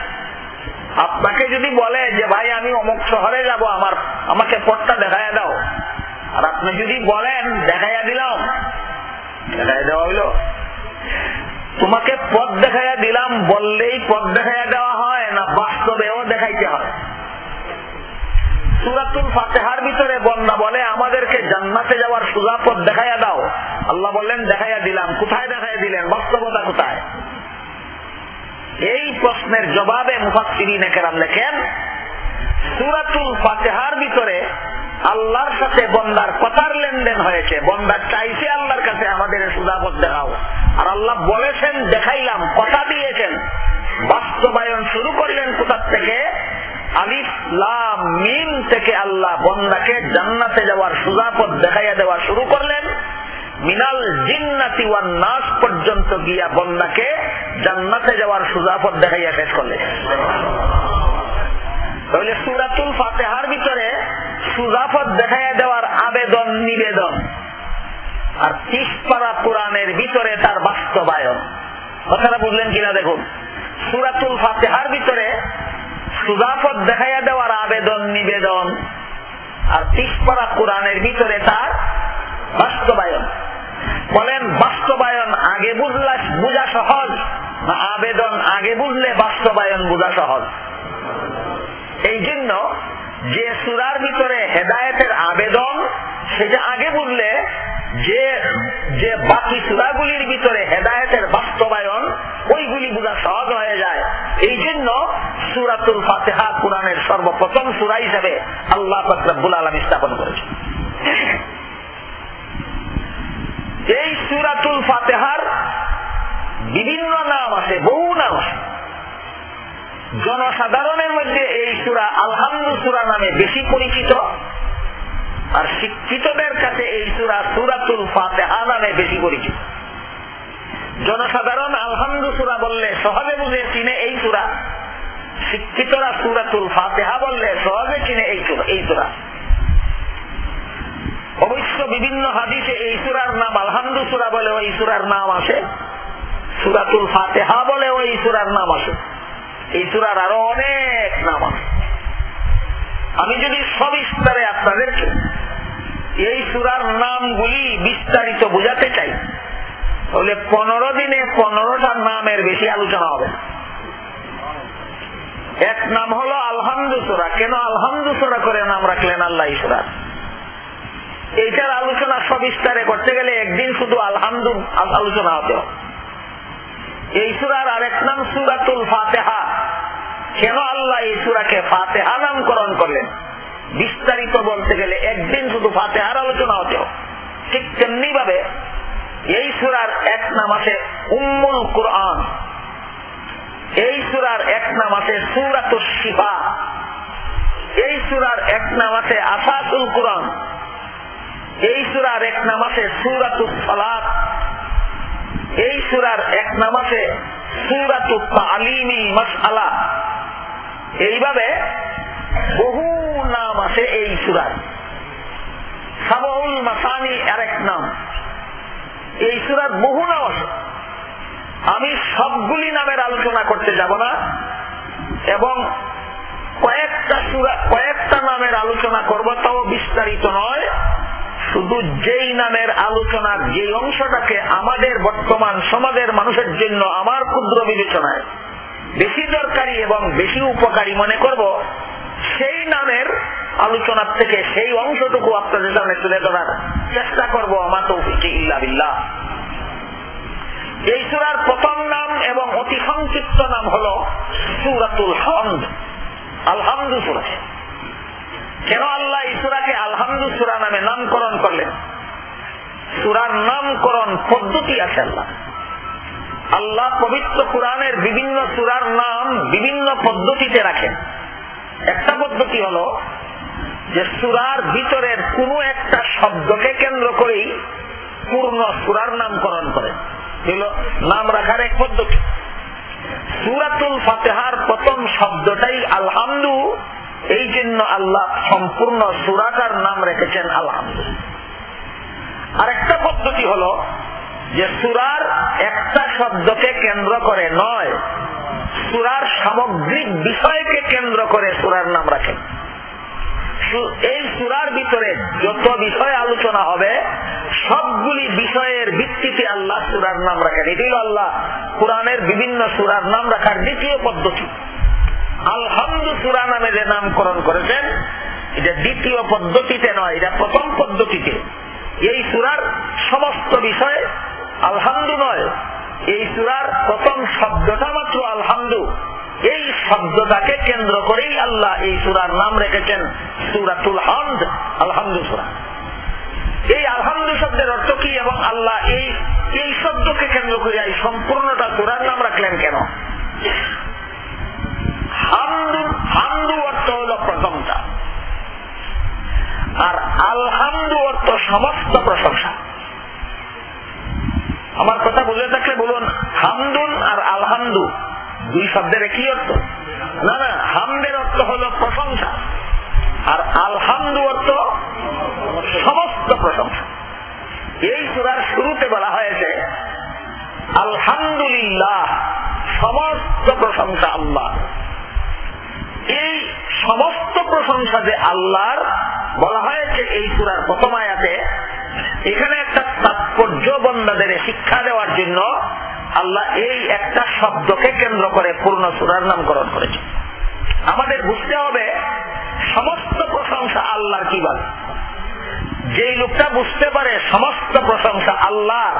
আপনাকে যদি বলে যে, ভাই, আমি অমুক শহরে যাব, আমার, আমাকে পথটা দেখাইয়া দাও। আর আপনি যদি বলেন, দেখাইয়া দিলাম। দেখাইয়া দেওয়া হইল। তোমাকে পথ দেখাইয়া দিলাম বললেই পথ দেখাইয়া দেওয়া হয় না, বাস্তবেও দেখাইতে হয়। সুরাতুল ফাতেহার ভিতরে বন্যা বলে, আমাদেরকে জান্নাতে যাওয়ার সুজা পথ দেখাইয়া দাও। আল্লাহ বললেন, দেখাইয়া দিলাম। কোথায় দেখাইয়া দিলেন? বাস্তবতা কোথায়? এই প্রশ্নের জবাবে মুফাসিরিন একরাম লেখেন, সুরাতুল ফাতেহার ভিতরে আল্লাহর সাথে বন্দার কথার লেনদেন হয়েছে। বন্দার চাইছে আল্লাহর কাছে আমাদের সুদাপদ দেখাও। আর আল্লাহ বলেছেন, দেখাইলাম, কথা দিয়েছেন। বাস্তবায়ন শুরু করলেন কোথার থেকে? থেকে আল্লাহ বন্দাকে জান্নাতে যাওয়ার দেখাইয়া দেওয়া শুরু করলেন। মিনাল জিন্নাতি ওয়ান নাস পর্যন্ত গিয়া বন্দাকে জান্নাতে যাওয়ার দেখাইয়া শেষ করলেন। তাহলে সুরাতুল ফাতেহার ভিতরে সুজাফত দেখাইয়া দেওয়ার আবেদন, নিবেদন। আর তিসপাড়া পুরাণের ভিতরে তার বাস্তবায়ন। কথাটা বুঝলেন কিনা দেখুন। সুরাতুল ফাতেহার ভিতরে সুজাফত দেখাইয়া দেওয়ার আবেদন, নিবেদন আর তিসপাড়া কোরআনের ভিতরে তার বাস্তবায়ন। বলেন, বাস্তবায়ন আগে বুঝলা, বোঝা সহজ? আবেদন আগে বুঝলে বাস্তবায়ন বোঝা সহজ? এই জন্য যে সুরার ভিতরে হেদায়তের আবেদন, সেটা আগে বুঝলে যে যে বাকি সুরাগুলির ভিতরে হেদায়তের বাস্তবায়ন, ওইগুলি বোঝা সহজ হয়ে যায়। এই জন্য সুরাতুল ফাতেহা কোরআনের সর্বপ্রথম সুরা হিসেবে আল্লাহ ফকরাবুল আলম স্থাপন করেছে এই সুরাতুল ফাতেহার বিভিন্ন নাম আছে, বহু নাম আছে। জনসাধারণের মধ্যে এই সুরা আলহামদু সুরা নামে বেশি পরিচিত আর শিক্ষিতদের কাছে এই সুরা সুরাতুল ফাতেহা নামে বেশি পরিচিত। জনসাধারণ আলহামদু সুরা বললে, সহজে বুঝে চিনে এই সুরা। শিক্ষিতরা সুরাতুল ফাতেহা বললে, সহজে চিনে এই সুরা এই সুরা। অবশ্য বিভিন্ন হাদিসে এই সুরার নাম আলহামদু সুরা বলে ওই সুরার নাম আসে। সুরাতুল ফাতেহা বলে ওই সুরার নাম আসে। এই সুরার আরও অনেক নাম আছে। আমি যদি সব সবিস্তারে আপনাদেরকে এই সুরার নামগুলি বিস্তারিত বোঝাতে চাই তাহলে পনেরো দিনে পনেরোটা নামের বেশি আলোচনা হবে এক নাম হলো আলহামদু সুরা। কেন আলহামদু সুরা করে নাম রাখলেন আল্লাহ সুরা? এইটার আলোচনা সবিস্তারে করতে গেলে একদিন শুধু আলহামদু আলোচনা হতে এই সুরার আরেক নাম সুরাতুল ফাতেহা। কেন আল্লাহ এই সুরাকে ফাতেহা নামকরণ করলেন? বিস্তারিত বলতে গেলে একদিন শুধু ফাতেহার আলোচনা হতে ঠিক তেমনি ভাবে এই সুরার এক নাম আছে উম্মুল কুরআন। এই সুরার এক নাম আছে সুরাতুল শিফা। এই সুরার এক নাম আছে আসাতুল কুরআন। এই সুরার এক নাম আছে সালাত। এই সুরার এক নাম আছে সুরাতুল তালিমি এইভাবে বহু নাম আছে এই সুরার সাবহুল মাসানি আরেক নাম। এই সুরার বহু নাম আছে আমি সবগুলি নামের আলোচনা করতে যাব না, এবং কয়েকটা সুরা, কয়েকটা নামের আলোচনা করব, তাও বিস্তারিত নয়। শুধু যেই নামের আলোচনার যে অংশটাকে আমাদের বর্তমান সমাজের মানুষের জন্য আমার ক্ষুদ্র বিবেচনায় বেশি দরকারি এবং বেশি উপকারী মনে করব সেই নামের আলোচনার থেকে সেই অংশটুকু আপনাদের সামনে তুলে ধরার চেষ্টা করব আমার তো ইল্লা এই সুরার প্রথম নাম এবং অতি সংক্ষিপ্ত নাম হল সুরাতুল হন্দ আলহামদু সুরা। কেন আল্লাহ ইসুরাকে আলহামদু সুরা নামে নামকরণ করলেন? সুরার নামকরণ পদ্ধতি আছে আল্লাহ। আল্লাহ পবিত্র কোরআনের বিভিন্ন সুরার নাম বিভিন্ন পদ্ধতিতে রাখেন। একটা পদ্ধতি হলো যে সুরার ভিতরের কোন একটা শব্দকে কেন্দ্র করেই পূর্ণ সুরার নামকরণ করেন নাম রাখার এক পদ্ধতি। সুরাতুল ফাতেহার প্রথম শব্দটাই আলহামদু, এই জন্য আল্লাহ সম্পূর্ণ সুরাটার নাম রেখেছেন আলহামদু। আর একটা পদ্ধতি হলো যে সুরার একটা শব্দকে কেন্দ্র করে নয় সুরার সামগ্রিক বিষয়কে কেন্দ্র করে সুরার নাম রাখেন এই সুরার ভিতরে যত বিষয় আলোচনা হবে, সবগুলি বিষয়ের ভিত্তিতে আল্লাহ সুরার নাম রাখেন। এটি আল্লাহ কোরআনের বিভিন্ন সুরার নাম রাখার দ্বিতীয় পদ্ধতি। আলহামদু সুরা নামে যে নামকরণ করেছেন, এটা দ্বিতীয় পদ্ধতিতে নয়, এটা প্রথম পদ্ধতিতে। এই সুরার সমস্ত বিষয় আলহামদু নয় এই সুরার প্রথম শব্দটা মাত্র আলহামদু। এই শব্দটাকে কেন্দ্র করেই আল্লাহ এই সুরার নাম রেখেছেন সুরাতুল হামদ, আলহামদু সুরা। এই আলহামদু শব্দের অর্থ কি এবং আল্লাহ এই এই শব্দকে কেন্দ্র করে এই সম্পূর্ণটা সুরার নাম রাখলেন কেন? হামদু হামদু অর্থ হল প্রশংসা। আর আলহামদু অর্থ সমস্ত প্রশংসা। আমার কথা বুঝে থাকলে বলুন, হামদুন আর আলহামদু, দুই শব্দের একই অর্থ? না না, হামদের অর্থ হল প্রশংসা, আর আলহামদু অর্থ সমস্ত প্রশংসা। এই সুরার শুরুতে বলা হয়েছে, আলহামদুলিল্লাহ, সমস্ত প্রশংসা আল্লাহ। এই সমস্ত প্রশংসা যে আল্লাহর, বলা হয়েছে এই সুরার প্রথম আয়াতে এখানে একটা তাৎপর্য বন্ধাদের শিক্ষা দেওয়ার জন্য আল্লাহ এই একটা শব্দকে কেন্দ্র করে পূর্ণ সুরার নামকরণ করেছে আমাদের বুঝতে হবে, সমস্ত প্রশংসা আল্লাহর কি বলে? যেই লোকটা বুঝতে পারে সমস্ত প্রশংসা আল্লাহর,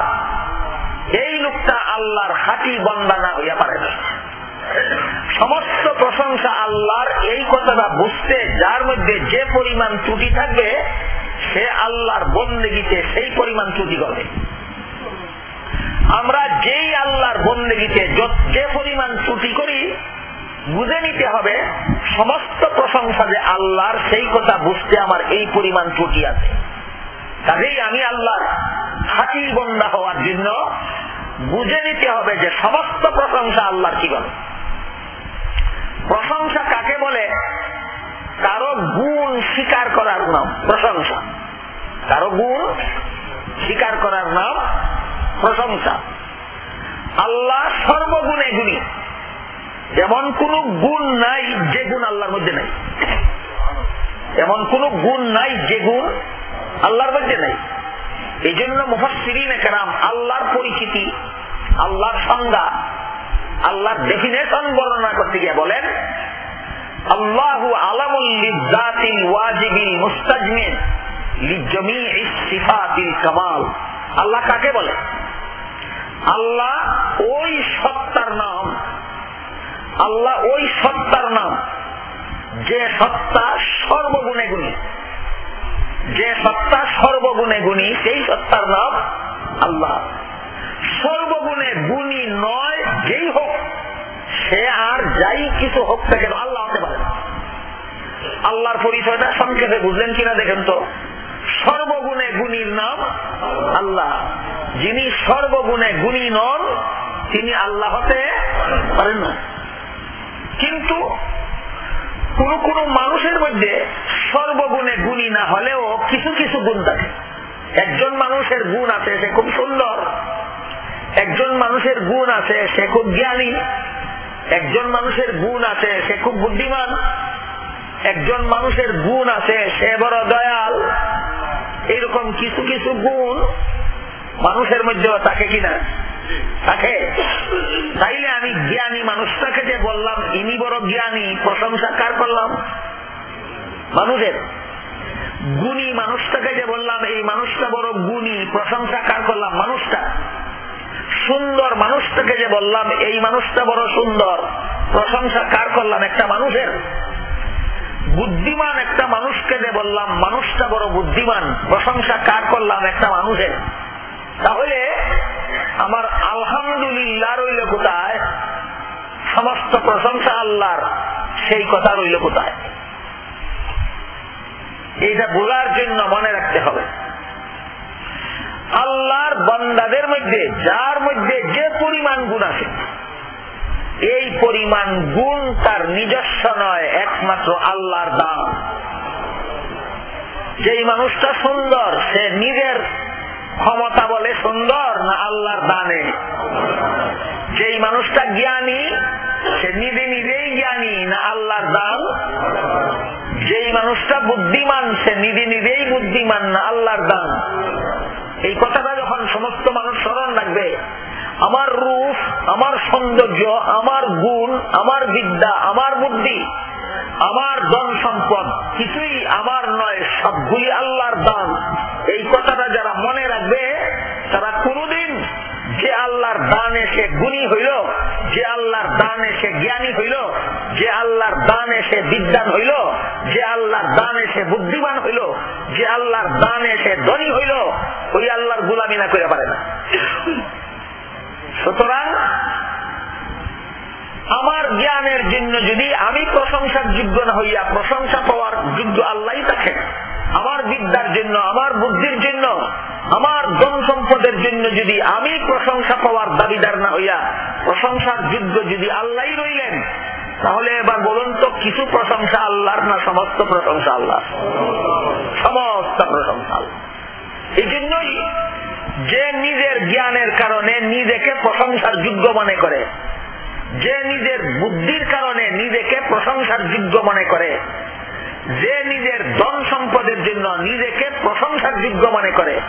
এই লোকটা আল্লাহর হাতি বন্দানা হইয়া পারে না। সমস্ত প্রশংসা আল্লাহর, এই কথাটা বুঝতে যার মধ্যে যে পরিমাণ ত্রুটি থাকবে সে আল্লাহর বন্দেগিতে সেই পরিমাণ ত্রুটি করবে আমরা যেই আল্লাহর বন্দেগিতে যে পরিমাণ ত্রুটি করি, বুঝে নিতে হবে, সমস্ত প্রশংসা যে আল্লাহর সেই কথা বুঝতে আমার এই পরিমাণ ত্রুটি আছে। কাজেই আমি আল্লাহর হাতি বন্দা হওয়ার জন্য বুঝে নিতে হবে যে সমস্ত প্রশংসা আল্লাহর কি বলে। প্রশংসা কাকে বলে? কারও গুণ স্বীকার করার নাম, প্রশংসা। কারও গুণ স্বীকার করার নাম, প্রশংসা। আল্লাহ সর্বগুণে গুণী। এমন কোন গুণ নাই যে গুণ আল্লাহর মধ্যে নাই। এমন কোন গুণ নাই যে গুণ আল্লাহর মধ্যে নাই। এই জন্য মুফাসিরিন একরাম আল্লাহর পরিচিতি, আল্লাহর সংজ্ঞা, আল্লাহর ডেফিনেশন বর্ণনা করতে গিয়ে বলেন আল্লাহ আলামুল আল্লাহ কাকে বলে? আল্লাহ ওই সত্তার নাম। আল্লাহ ওই সত্তার নাম। যে সত্তা সর্বগুণে গুণী। যে সত্তা সর্বগুণে গুণী, সেই সত্তার নাম আল্লাহ। সর্বগুণে গুণী নয়, যেই হোক সে আর যাই কিছু হোক না কেন, আল্লাহ হতে পারে আল্লাহর পরিচয়টা সংক্ষেপে বুঝলেন কিনা দেখেন তো। সর্বগুণে গুণীর নাম আল্লাহ। যিনি সর্বগুণে গুণী নন, তিনি আল্লাহ হতে পারেন না। কিন্তু কোন কোন মানুষের মধ্যে সর্বগুণে গুণী না হলেও কিছু কিছু গুণ থাকে। একজন মানুষের গুণ আছে, সে খুব সুন্দর। একজন মানুষের গুণ আছে, সে খুব জ্ঞানী। একজন মানুষের গুণ আছে, সে খুব বুদ্ধিমান। একজন মানুষের গুণ আছে, সে বড় দয়াল। এরকম কিছু কিছু গুণ মানুষের মধ্যেও থাকে কিনা? থাকে। তাইলে আমি জ্ঞানী মানুষটাকে যে বললাম, ইনি বড় জ্ঞানী, প্রশংসা কার করলাম? মানুষের। গুণী মানুষটাকে যে বললাম, এই মানুষটা বড় গুণী, প্রশংসা কার করলাম? মানুষটা। সুন্দর মানুষটাকে যে বললাম, এই মানুষটা বড় সুন্দর। প্রশংসা কার করলাম? একটা মানুষের। বুদ্ধিমান একটা মানুষকে যে বললাম, মানুষটা বড় বুদ্ধিমান। প্রশংসা কার করলাম? একটা মানুষের। তাহলে আমার আলহামদুলিল্লাহ রইল কোথায়? সমস্ত প্রশংসা আল্লাহর, সেই কথা রইল কোথায়? এইটা বোঝার জন্য মনে রাখতে হবে। আল্লাহর বন্দাদের মধ্যে, যার মধ্যে যে পরিমাণ গুণ আছে, এই পরিমাণ গুণ তার নিজস্ব নয়, একমাত্র আল্লাহর দান। যেই মানুষটা সুন্দর, সে নিজের ক্ষমতা বলে সুন্দর না আল্লাহর দানে? যেই মানুষটা জ্ঞানী, সে নিজে নিজেই জ্ঞানী না আল্লাহর দান? যেই মানুষটা বুদ্ধিমান, সে নিজে নিজেই বুদ্ধিমান না আল্লাহর দান? এই কথাটা যখন সমস্ত মানুষ স্মরণ রাখবে, আমার রূপ, আমার সৌন্দর্য, আমার গুণ, আমার বিদ্যা, আমার বুদ্ধি, আমার ধন সম্পদ, কিছুই আমার নয়, সবগুলি আল্লাহর দান। এই কথাটা যারা মনে রাখবে, তারা কোনদিন যে আল্লাহর দান এসে গুণী হইল, যে আল্লাহর দান এসে জ্ঞানী হইল, যে আল্লাহর দান এসে বিদ্যান হইল, যে আল্লাহর দান এসে বুদ্ধিমান হইল, যে আল্লাহর দান এসে ধনী হইল, ওই আল্লাহর গুলামি না করে পারে না। সুতরাং আমার জ্ঞানের জন্য যদি আমি প্রশংসার যোগ্য না হইয়া প্রশংসা পাওয়ার যোগ্য আল্লাহ থাকেন আমার বিদ্যার জন্য, আমার বুদ্ধির জন্য, আমার ধন সম্পদের জন্য যদি আমি প্রশংসা পাওয়ার দাবিদার না হইয়া, প্রশংসার যোগ্য যদি আল্লাহ রইলেন, তাহলে এবার বলুন তো, কিছু প্রশংসা আল্লাহর না সমস্ত প্রশংসা আল্লাহ সমস্ত প্রশংসা আল্লাহ এই জন্যই যে নিজের জ্ঞানের কারণে নিজেকে প্রশংসার যোগ্য মনে করে, যে নিজের বুদ্ধির কারণে নিজেকে প্রশংসার যোগ্য মনে করে যে নিজের ধন সম্পদের জন্য নিজেকে প্রশংসার যোগ্য মনে করে,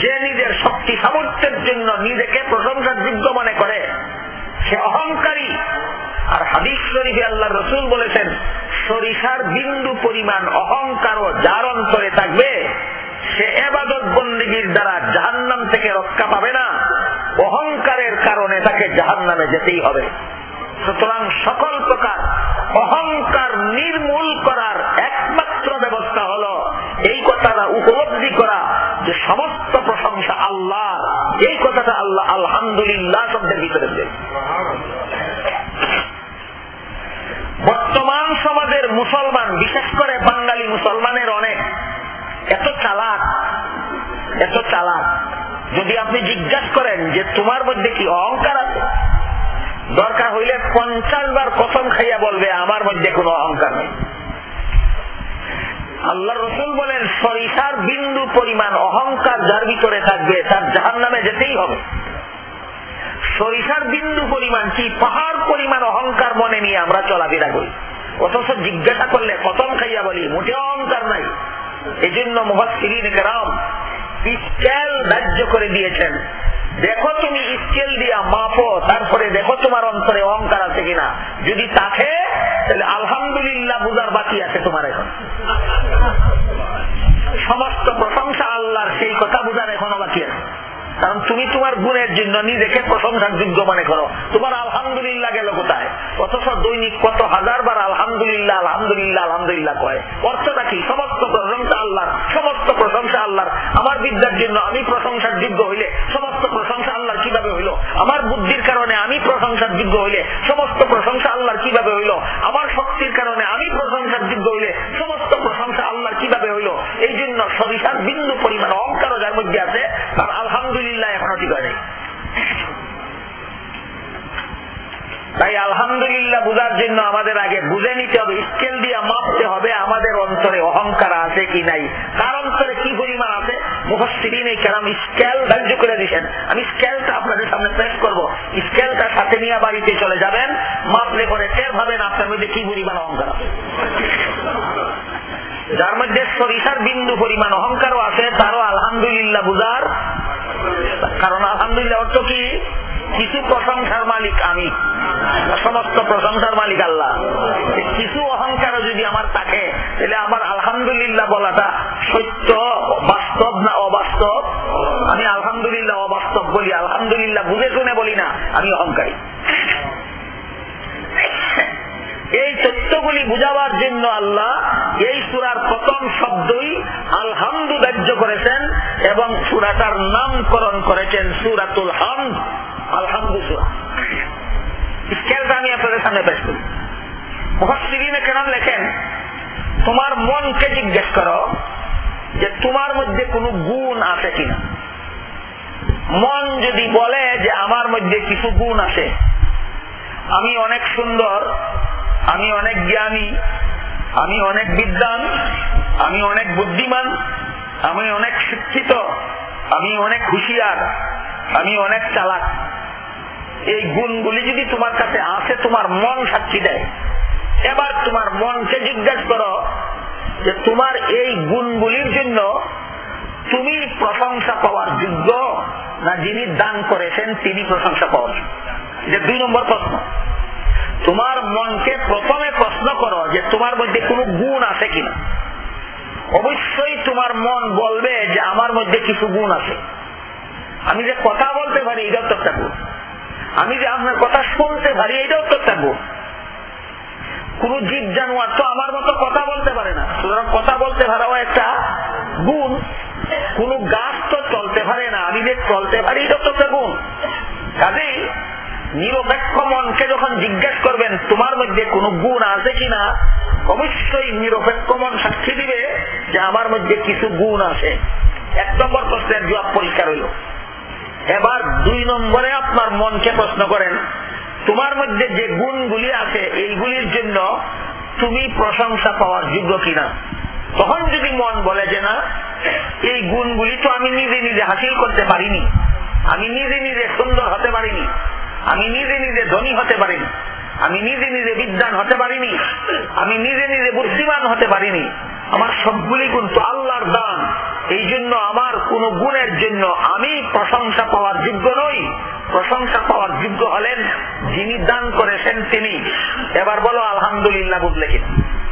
যে নিজের শক্তি সামর্থ্যের জন্য নিজেকে প্রশংসার যোগ্য মনে করে, সে অহংকারী। আর হাদিস শরীফে আল্লাহ রসুল বলেছেন, সরিষার বিন্দু পরিমাণ অহংকারও যার অন্তরে থাকবে, সে এবাদত বন্দীগীর দ্বারা জাহান্নাম থেকে রক্ষা পাবে না। অহংকারের কারণে তাকে জাহান্নামে যেতেই হবে। সুতরাং সকল প্রকার অহংকার নির্মূল করার একমাত্র ব্যবস্থা হলো এই কথাটা উপলব্ধি করা যে সমস্ত প্রশংসা আল্লাহ, এই কথাটা আল্লাহ আলহামদুলিল্লাহ শব্দের ভিতরে দেয়। বর্তমান সমাজের মুসলমান, বিশেষ করে বাঙালি মুসলমানের অনেক, এত চালাক এত চালাক। যদি আপনি জিজ্ঞাসা করেন যে তোমার মধ্যে কি অহংকার আছে? দরকার হইলে পঞ্চাশ বার কসম খাইয়া বলবে, আমার মধ্যে কোনো অহংকার নেই। আল্লাহ রসুল বলেন, সরিষার বিন্দু পরিমাণ অহংকার যার ভিতরে থাকবে, তার জাহান নামে যেতেই হবে। সরিষার বিন্দু পরিমাণ কি, পাহাড় পরিমাণ অহংকার মনে নিয়ে আমরা চলাফেরা করি। অথচ জিজ্ঞাসা করলে, কসম খাইয়া বলি, মোটে অহংকার নাই। এই জন্য মহাসিরিন কেরাম, স্কেল ধার্য করে দিয়েছেন। দেখো তুমি স্কেল দিয়া, মাপো, তারপরে দেখো তোমার অন্তরে অহংকার আছে কিনা। যদি থাকে, তাহলে আলহামদুলিল্লাহ বুঝার বাকি আছে তোমার এখন। সমস্ত প্রশংসা আল্লাহর, সেই কথা বুঝার এখনও বাকি আছে। কারণ তুমি তোমার গুণের জন্য নিজেকে প্রশংসার যোগ্য মনে করো। তোমার আলহামদুলিল্লাহ গেল কোথায়? অথচ দৈনিক কত হাজার বার আলহামদুলিল্লাহ আলহামদুলিল্লাহ আলহামদুলিল্লাহ কয়। অর্থটা কি? সমস্ত প্রশংসা আল্লাহর, সমস্ত প্রশংসা আল্লাহর। আমার বিদ্যার জন্য আমি প্রশংসার যোগ্য হইলে সমস্ত প্রশংসা আল্লাহর কীভাবে হইল? আমার বুদ্ধির কারণে আমি প্রশংসার যোগ্য হইলে সমস্ত প্রশংসা আল্লাহর কীভাবে হইল? আমার শক্তির কারণে আমি প্রশংসার যোগ্য হইলে সমস্ত প্রশংসা আল্লাহর কীভাবে হইল? এই জন্য সরিষার বিন্দু পরিমাণ অহংকারও যার মধ্যে আছে, তার আলহামদুলিল্লাহ এখনও ঠিক হয় তাই আলহামদুলিল্লাহ বুঝার জন্য আমাদের আগে বুঝে নিতে হবে, স্কেল দিয়ে মাপতে হবে আমাদের অন্তরে অহংকার আছে কি নাই। কার অন্তরে কি পরিমাণ আছে? কেরাম স্কেল ধার্য করে আমি স্কেলটা আপনাদের সামনে পেশ করব। স্কেলটা সাথে নিয়ে বাড়িতে চলে যাবেন, মাপলে টের ভাবেন আপনার মধ্যে কি পরিমাণ অহংকার আছে। যার মধ্যে সরিষার বিন্দু পরিমাণ অহংকারও আছে, তারও আলহামদুলিল্লাহ বুঝার। কারণ আলহামদুলিল্লাহ অর্থ কি? কিছু প্রশংসার মালিক আমি। সমস্ত প্রশংসার মালিক আল্লাহ। কিছু অহংকারও যদি আমার থাকে, তাহলে আমার আলহামদুলিল্লাহ বলাটা সত্য, বাস্তব না অবাস্তব? আমি আলহামদুলিল্লাহ অবাস্তব বলি, আলহামদুলিল্লাহ বুঝে শুনে বলি না, আমি অহংকারী। এই তথ্যগুলি বুঝাবার জন্য আল্লাহ এই সুরার প্রথম শব্দই আলহামদু ধার্য করেছেন এবং সুরাটার নামকরণ করেছেন সুরাতুল হামদ। আলহামদু সুরা স্কেলটা আমি আপনাদের সামনে পেশ করি। মুহাসিরিনে কেন লেখেন, তোমার মনকে জিজ্ঞেস করো যে তোমার মধ্যে কোনো গুণ আছে কিনা? মন যদি বলে যে আমার মধ্যে কিছু গুণ আছে, আমি অনেক সুন্দর, আমি অনেক জ্ঞানী, আমি অনেক বিদ্যান আমি অনেক বুদ্ধিমান, আমি অনেক শিক্ষিত, আমি অনেক হুশিয়ার আমি অনেক চালাক। এই গুণগুলি যদি তোমার কাছে আসে, তোমার মন সাক্ষী দেয়। এবার তোমার মনকে জিজ্ঞাসা করো যে তোমার এই গুণগুলির জন্য তুমি প্রশংসা পাওয়ার যোগ্য না যিনি দান করেছেন তিনি প্রশংসা পাওয়ার যে দুই নম্বর প্রশ্ন। তোমার মনকে প্রথমে প্রশ্ন করো যে তোমার মধ্যে কোনো গুণ আছে কিনা? অবশ্যই তোমার মন বলবে যে আমার মধ্যে কিছু গুণ আছে। আমি যে কথা বলতে পারি তো একটা গুণ আমি যে আপনার কথা শুনতে পারি এটাও তো একটা গুণ কোন জীব জানোয়ার তো আমার মতো কথা বলতে পারে না। সুতরাং কথা বলতে পারাও একটা গুণ। কোন গাছ তো চলতে পারে না, আমি যে চলতে পারি এটা তো একটা গুণ কাজেই নিরপেক্ষ মনকে যখন জিজ্ঞেস করবেন, তোমার মধ্যে কোনো গুণ আছে কিনা অবশ্যই নিরপেক্ষ মন সাক্ষী দিবে যে আমার মধ্যে কিছু গুণ আছে। এক নম্বর প্রশ্নের জবাব পরিষ্কার হইল। এবার দুই নম্বরে আপনার মনকে প্রশ্ন করেন, তোমার মধ্যে যে গুণগুলি আছে, এইগুলির জন্য তুমি প্রশংসা পাওয়ার যোগ্য কিনা? তখন যদি মন বলে যে না, এই গুণগুলি তো আমি নিজে নিজে হাসিল করতে পারিনি, আমি নিজে নিজে সুন্দর হতে পারিনি, আমি নিজে নিজে ধনী হতে পারিনি, আমি নিজে নিজে বিদ্যান হতে পারিনি, আমি নিজে নিজে বুদ্ধিমান হতে পারিনি আমার সবগুলি গুণ তো আল্লাহর দান। এই জন্য আমার কোন গুণের জন্য আমি প্রশংসা পাওয়ার যোগ্য নই। প্রশংসা পাওয়ার যোগ্য হলেন যিনি দান করেছেন তিনি। এবার বলো, আলহামদুলিল্লাহ বুঝলে কিনা?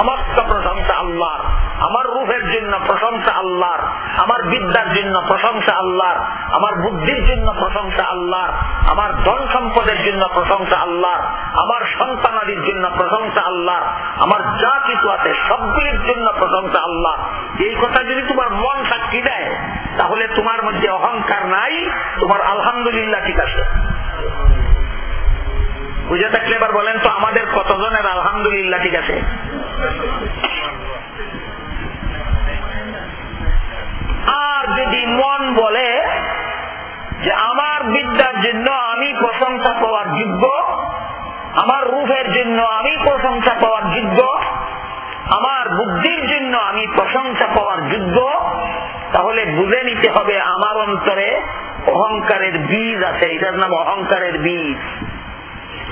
সমস্ত প্রশংসা আল্লাহর। আমার রূহের জন্য প্রশংসা আল্লাহর। আমার বিদ্যার জন্য প্রশংসা আল্লাহর। আমার বুদ্ধির জন্য প্রশংসা আল্লাহর। আমার ধন সম্পদের জন্য প্রশংসা আল্লাহর। আমার সন্তানাদির জন্য প্রশংসা আল্লাহর। আমার যা কিছু আছে সবগুলির জন্য প্রশংসা আল্লাহ এই কথা যদি তোমার মন সাক্ষী দেয়, তাহলে তোমার মধ্যে অহংকার নাই, তোমার আলহামদুলিল্লাহ ঠিক আছে। বুঝে থাকলে এবার বলেন তো, আমাদের কতজনের আলহামদুলিল্লাহ ঠিক আছে? আর যদি মন বলে যে আমার বিদ্যার জন্য আমি প্রশংসা পাওয়ার যোগ্য, আমার রূপের জন্য আমি প্রশংসা পাওয়ার যোগ্য, আমার বুদ্ধির জন্য আমি প্রশংসা পাওয়ার যোগ্য, তাহলে বুঝে নিতে হবে আমার অন্তরে অহংকারের বীজ আছে। এটার নাম অহংকারের বীজ।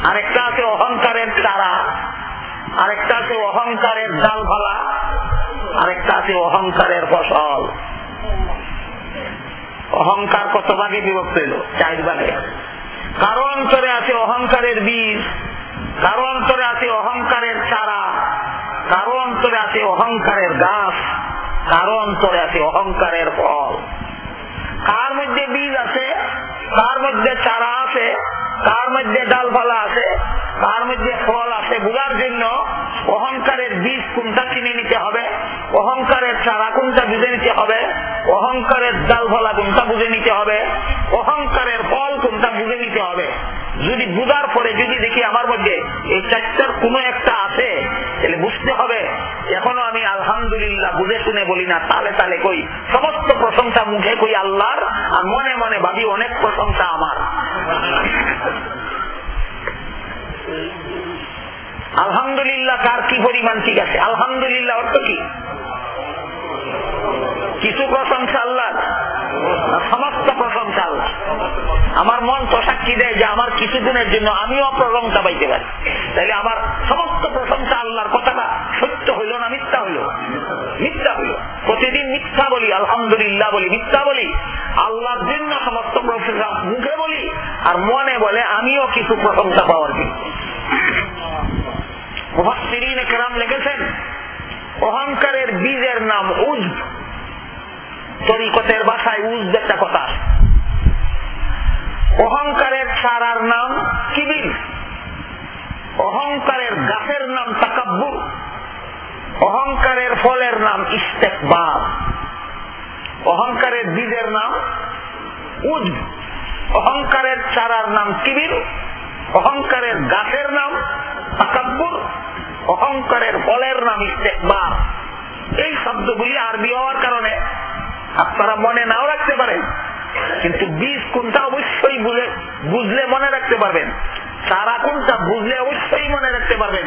আরেকটা আছে অহংকারের তারা। আরেকটা আছে অহংকারের ডাল ভালা, আরেকটা আছে অহংকারের ফসল। অহংকার কত ভাগে বিভক্ত এলো চার ভাগে। কারও অন্তরে আছে অহংকারের বীজ, কারও অন্তরে আছে অহংকারের চারা, কারও অন্তরে আছে অহংকারের গাছ, কারও অন্তরে আছে অহংকারের ফল। কার মধ্যে বীজ আছে? কার মধ্যে চারা আছে? কার মধ্যে ডাল ডালপালা আছে? কার মধ্যে ফল আছে বোঝার জন্য, অহংকারের বীজ কোনটা কিনে নিতে হবে? অহংকারের চারা কোনটা বুঝে নিতে হবে? অহংকারের ডালফলা কোনটা বুঝে নিতে হবে? অহংকারের ফল কোনটা বুঝে নিতে হবে? যদি বুঝার পরে যদি দেখি আমার মধ্যে এই চারটার কোন একটা আছে, তাহলে বুঝতে হবে, এখনও আমি আলহামদুলিল্লাহ বুঝে শুনে বলি না, তালে তালে কই। সমস্ত প্রশংসা মুখে কই আল্লাহর, আর মনে মনে ভাবি অনেক প্রশংসা আমার। আলহামদুলিল্লাহ, কার কি পরিমাণ ঠিক আছে? আলহামদুলিল্লাহ অর্থ কি? কিছু প্রশংসা আল্লাহ সমস্ত প্রশংসা আল্লাহ আমার মন তো সাক্ষী দেয় যে আমার কিছু দিনের জন্য আমিও প্রশংসা পাইতে পারি। তাইলে আমার সমস্ত প্রশংসা আল্লাহর, কথাটা সত্য হইল না মিথ্যা হইল? মিথ্যা হইল। প্রতিদিন মিথ্যা বলি, আলহামদুলিল্লাহ বলি, মিথ্যা বলি। আল্লাহর জন্য সমস্ত প্রশংসা মুখে বলি, আর মনে বলে আমিও কিছু প্রশংসা পাওয়ার জন্য। কেরাম লিখেছেন, অহংকারের বীজের নাম উজ। তরিকতের বাসায় উজ একটা কথা অহংকারের চারার নাম কিবির অহংকারের গাছের নাম তাকাব্বুর। অহংকারের ফলের নাম ইস্তেকবার। অহংকারের বীজের নাম উজ। অহংকারের চারার নাম কিবির অহংকারের গাছের নাম তাকাব্বুর। অহংকারের ফলের নাম ইস্তেকবার। এই শব্দগুলি আরবি হওয়ার কারণে আপনারা মনে নাও রাখতে পারেন। কিন্তু বীজ কোনটা অবশ্যই বুঝে বুঝলে মনে রাখতে পারবেন। চারা কোনটা বুঝলে অবশ্যই মনে রাখতে পারবেন।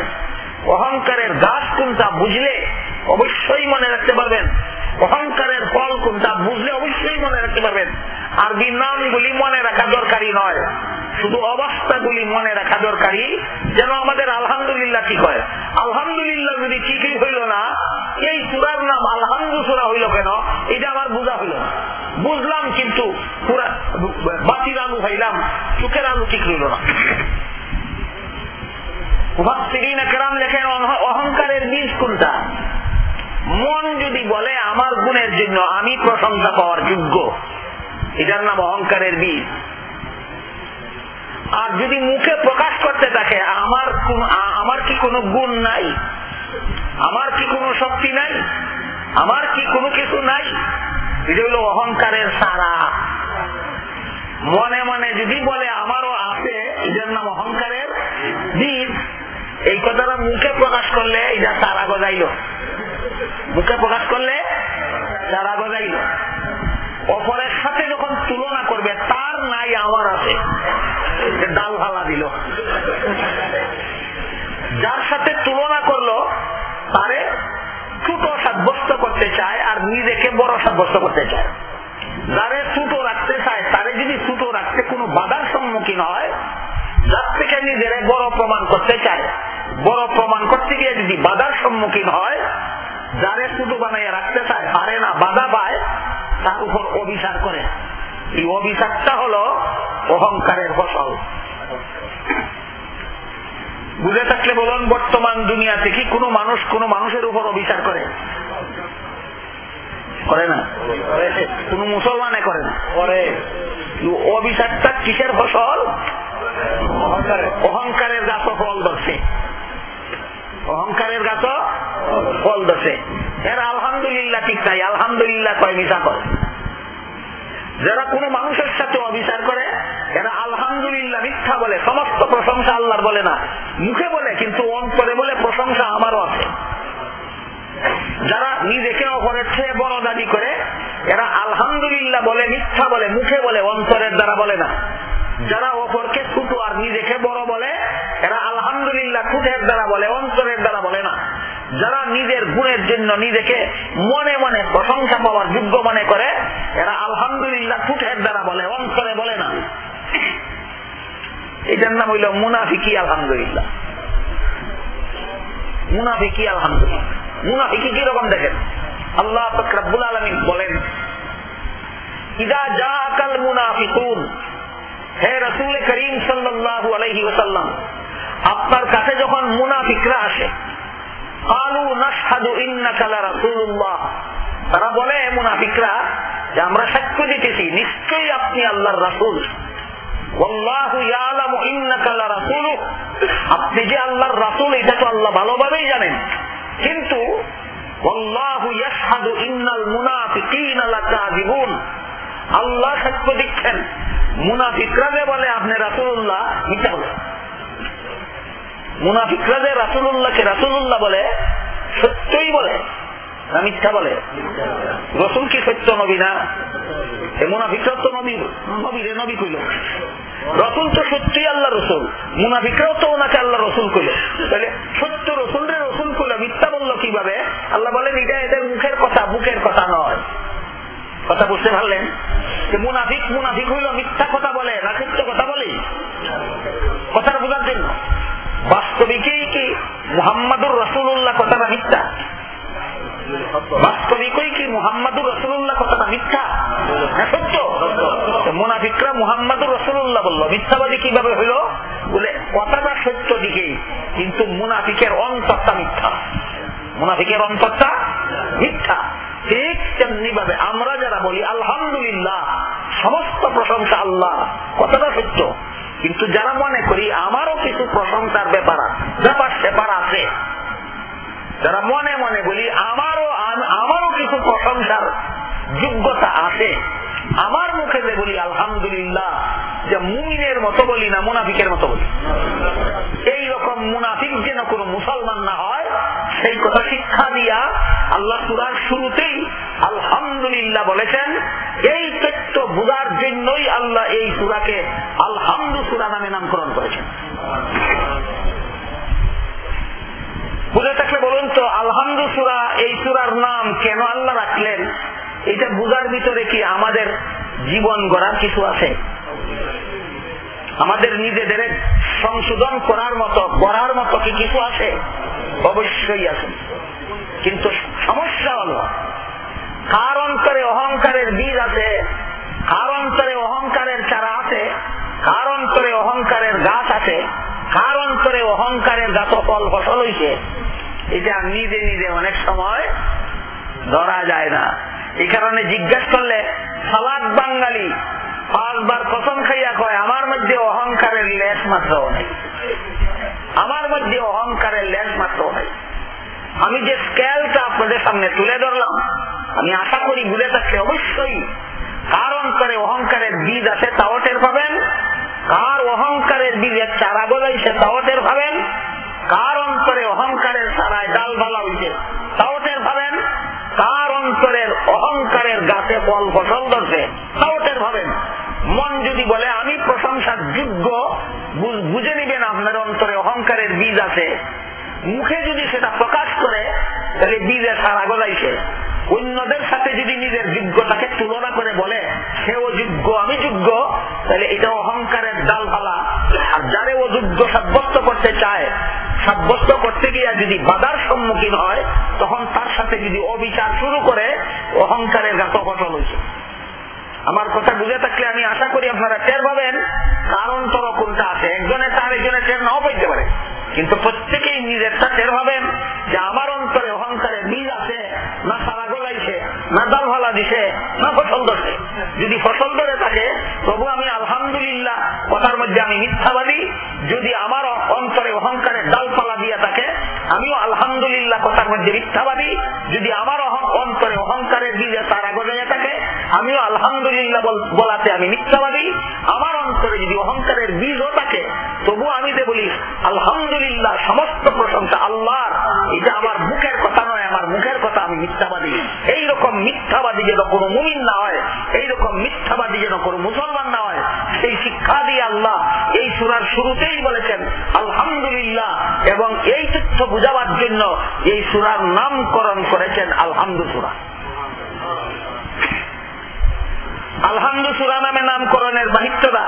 অহংকারের গাছ কোনটা বুঝলে অবশ্যই মনে রাখতে পারবেন। অহংকারের ফল কোনটা বুঝলে অবশ্যই মনে রাখতে পারবেন। মনে রাখা দরকারি নয়। শুধু অবস্থাগুলি মনে রাখা দরকারি যেন আমাদের আলহামদুলিল্লাহ ঠিক হয়। আলহামদুলিল্লাহ যদি ঠিকই হইল না, এই সুরার নাম হইল কেন? এটা আমার বোঝা হইল না। বুঝলাম কিন্তু বাতির আলু হইলাম চোখের আলু ঠিক হইল না। লেখেন অহংকারের বীজ কোনটা? মন যদি বলে আমার গুণের জন্য, আমি প্রশংসা পাওয়ার যোগ্য। এটার নাম অহংকারের বীজ। আর যদি মুখে প্রকাশ করতে থাকে, আমার আমার কি কোনো গুণ নাই? আমার কি কোনো শক্তি নাই? আমার কি কোনো কিছু নাই? এটা হলো অহংকারের সারা। মনে মনে যদি বলে, আমারও আছে, এটার নাম অহংকারের বীজ। এই কথাটা মুখে প্রকাশ করলে এটা সারা গজাইল। মুখে প্রকাশ করলে সারা গজাইল। অপরের সাথে যখন তুলনা করবে, তার নাই আমার আছে। ডাল ভালা দিল। যার সাথে তুলনা করল, তারে ছোট সাব্যস্ত করতে চায় আর নিজেকে বড় সাব্যস্ত করতে চায়। যারে ছোট রাখতে চায়, তারে যদি ছোট রাখতে কোনো বাধার সম্মুখীন হয়, যার থেকে নিজের বড় প্রমাণ করতে চায়, বড় প্রমাণ করতে গিয়ে যদি বাধার সম্মুখীন হয়, যারে ছোট বানাইয়া রাখতে চায়, পারে না। বাধা তার উপর অভিশাপ করে। এই অভিশাপটা হলো অহংকারের ফসল। বুঝে থাকলে বলুন বর্তমান দুনিয়াতে কি কোনো মানুষ কোনো মানুষের উপর অবিচার করে? করে না? কোন মুসলমানে করে না? করে। অবিচারটা কিসের ফসল? অহংকারের। গাছ ফল ধরছে। অহংকারের গাছ ফল ধরছে এরা আলহামদুলিল্লাহ ঠিক নাই আলহামদুলিল্লাহ কয় মিশা করে যারা কোনো মানুষের সাথে অবিচার করে, এরা আলহামদুলিল্লাহ মিথ্যা বলে, সমস্ত প্রশংসা আল্লাহর বলে না। মুখে বলে, কিন্তু অন্তরে বলে প্রশংসা আমারও আছে। যারা নিজেকে অপরের চেয়ে বড় দাবি করে, এরা আলহামদুলিল্লাহ বলে, মিথ্যা বলে, মুখে বলে, অন্তরের দ্বারা বলে না। যারা অপরকে ছোট আর নিজেকে বড় বলে, এরা আলহামদুলিল্লাহ ঠুটের দ্বারা বলে, অন্তরের দ্বারা যারা নিজের গুণের জন্য নিজেকে মনে মনে প্রশংসা পাওয়ার যোগ্য মনে করে, এরা আলহামদুলিল্লাহ ঠুটের দ্বারা বলে, অন্তরে বলে না। এটার নাম হইল মুনাফিকি আলহামদুলিল্লাহ। মুনাফিকি আলহামদুলিল্লাহ। মুনাফিকি কীরকম দেখেন? আল্লাহ ফকরাবুল আলমী বলেন, ইদা যা আকাল মুনাফিকুন। হে রসুল করিম সাল্লাহ আলহি ওসাল্লাম আপনার কাছে যখন মুনাফিকরা আসে তারা বলে মুনাফিকরা, যে আমরা সাক্ষ্য দিতেছি, নিশ্চয়ই আপনি আল্লাহর রাসুল। আপনি যে আল্লাহর রাসুল, এটা তো আল্লাহ ভালোভাবেই জানেন। কিন্তু আল্লাহ সাক্ষ্য দিচ্ছেন। মুনাফিকরা যে বলে, আপনি রাসুল্লাহ মিথ্যা মুনাফিকরা যে রাসুল্লাহকে রাসুল্লাহ বলে, সত্যই বলে না মিথ্যা বলে? রসুল কি সত্য নবী না? মুনাফিকরা তো নবী নবী রে, নবী কইল। রসুল তো সত্যি আল্লাহ রসুল, মুনাফিকরাও তো ওনাকে আল্লাহ রসুল কইল। তাহলে সত্য রসুল রে রসুল কইল, মিথ্যা বলল কীভাবে? আল্লাহ বলেন, এটা এদের মুখের কথা, বুকের কথা নয়। কথা বুঝতে পারলেন? যে মুনাফিক মুনাফিক হইল মিথ্যা কথা বলে না সত্য কথা বলে। কথাটা বোঝার জন্য। বাস্তবিকই কি মুহাম্মাদুর রসুল্লাহ কথাটা মিথ্যা? বাস্তবিকই কি মুহাম্মাদুর রসুল্লাহ কথাটা মিথ্যা? হ্যাঁ সত্য। মুনাফিকরা মুহাম্মাদুর রসুল্লাহ বলল, মিথ্যাবাদী কীভাবে হইল? বলে, কথাটা সত্য কিন্তু মুনাফিকের অন্তরটা মিথ্যা। মুনাফিকের অন্তরটা মিথ্যা। ঠিক তেমনি ভাবে আমরা যারা বলি, আলহামদুলিল্লাহ, সমস্ত প্রশংসা আল্লাহ, কথাটা সত্য। কিন্তু যারা মনে করি আমারও কিছু প্রশংসার ব্যাপার ব্যাপার ব্যাপার আছে, যারা মনে মনে বলি আমারও আমারও কিছু প্রশংসার যোগ্যতা আছে, আমার মুখে যে বলি আলহামদুলিল্লাহ, যে মুমিনের মতো বলি না, মুনাফিকের মতো বলি। এই রকম মুনাফিক যেন কোনো মুসলমান না হয়, সেই কথা শিক্ষা দিয়া আল্লাহ শুরুতেই আলহামদুলিল্লাহ বলেছেন, এই বোঝার জন্যই আল্লাহ এই সুরাকে আলহামদু সুরা নামে নামকরণ করেছেন। বুঝে থাকলে বলুন তো, আলহামদু সুরা এই সুরার নাম কেন আল্লাহ রাখলেন? এটা বুঝার ভিতরে কি আমাদের জীবন গড়ার কিছু আছে? আমাদের নিজেদের সংশোধন করার মতো, গড়ার মতো কি কিছু আছে? অবশ্যই আছে। কিন্তু সমস্যা হলো, কার অন্তরে অহংকারের বীজ আছে? কার অন্তরে অহংকারের চারা আছে? কার অন্তরে অহংকারের গাছ আছে? কার অন্তরে অহংকারের গাছ ফল ফসল হইছে? এটা নিজে নিজে অনেক সময় ধরা যায় না। এই কারণে জিজ্ঞাসা করলে, সালাদ বাঙালি পাঁচবার কসম খাইয়া কয়, আমার মধ্যে অহংকারের লেশ মাত্র নেই। আমার মধ্যে অহংকারের লেশ মাত্র নেই। আমি যে স্কেলটা আপনাদের সামনে তুলে ধরলাম, আমি আশা করি ভুলে থাকলে অবশ্যই কার অন্তরে অহংকারের বীজ আছে তাও টের পাবেন? কার অহংকারের বীজের চারা গজাইছে তাও টের পাবেন? কার অন্তরে অহংকারের চারায় ডাল ভালা হইছে তাও টের পাবেন? কার অন্তরের অহংকারের গাছে ফল ফসল ধরছে তাও টের পাবেন? মন যদি বলে, আমি প্রশংসার যোগ্য, বুঝে নিবেন আপনার অন্তরে অহংকারের বীজ আছে। মুখে যদি সেটা প্রকাশ করে, তাহলে বীজে সারা গলাইছে অন্যদের সাথে যদি নিজের যোগ্যতাকে করে বলে সেও যোগ্য, আমি যোগ্য? তাহলে এটা অহংকারের ডাল ফালা আর যারে ও যোগ্য সাব্যস্ত করতে চায়, সাব্যস্ত করতে গিয়া যদি বাধার সম্মুখীন হয়, তখন তার সাথে যদি অবিচার শুরু করে, অহংকারের গাত ফসল হয়েছে আমার কথা বুঝে থাকলে আমি আশা করি আপনারা টের পাবেন, কারণ তর কোনটা আছে, একজনে তার একজনের টের নাও পাইতে পারে। কিন্তু প্রত্যেকেই নিজেরটা টের পাবেন যে আমার অন্তরে অহংকারের বীজ আছে, না সারা গলাইছে, না দাল ভালা দিছে ফসল ধরছে যদি ফসল ধরে থাকে, তবু আমি আলহামদুলিল্লাহ কথার মধ্যে আমি মিথ্যাবাদী। যদি আমার অন্তরে অহংকারের ডালপালা দিয়া থাকে, আমিও আলহামদুলিল্লাহ কথার মধ্যে মিথ্যাবাদী। যদি আমার অন্তরে অহংকারের বীজে তারা গজাইয়া থাকে, আমিও আলহামদুলিল্লাহ বলাতে আমি মিথ্যাবাদী। আমার অন্তরে যদি অহংকারের বীজও থাকে, তবু আমি যে বলি, আলহামদুলিল্লাহ সমস্ত মিথ্যাবাদী যেন কোনো মুমিন না হয়, এইরকম মিথ্যাবাদী যেন কোনো মুসলমান না হয়, সেই শিক্ষা দিয়ে আল্লাহ এই সুরার শুরুতেই বলেছেন, আলহামদুলিল্লাহ। এবং এই তথ্য বুঝাবার জন্য এই সুরার নামকরণ করেছেন আলহামদু সুরা। আলহামদু সুরা নামে নামকরণের বাহিত্যতা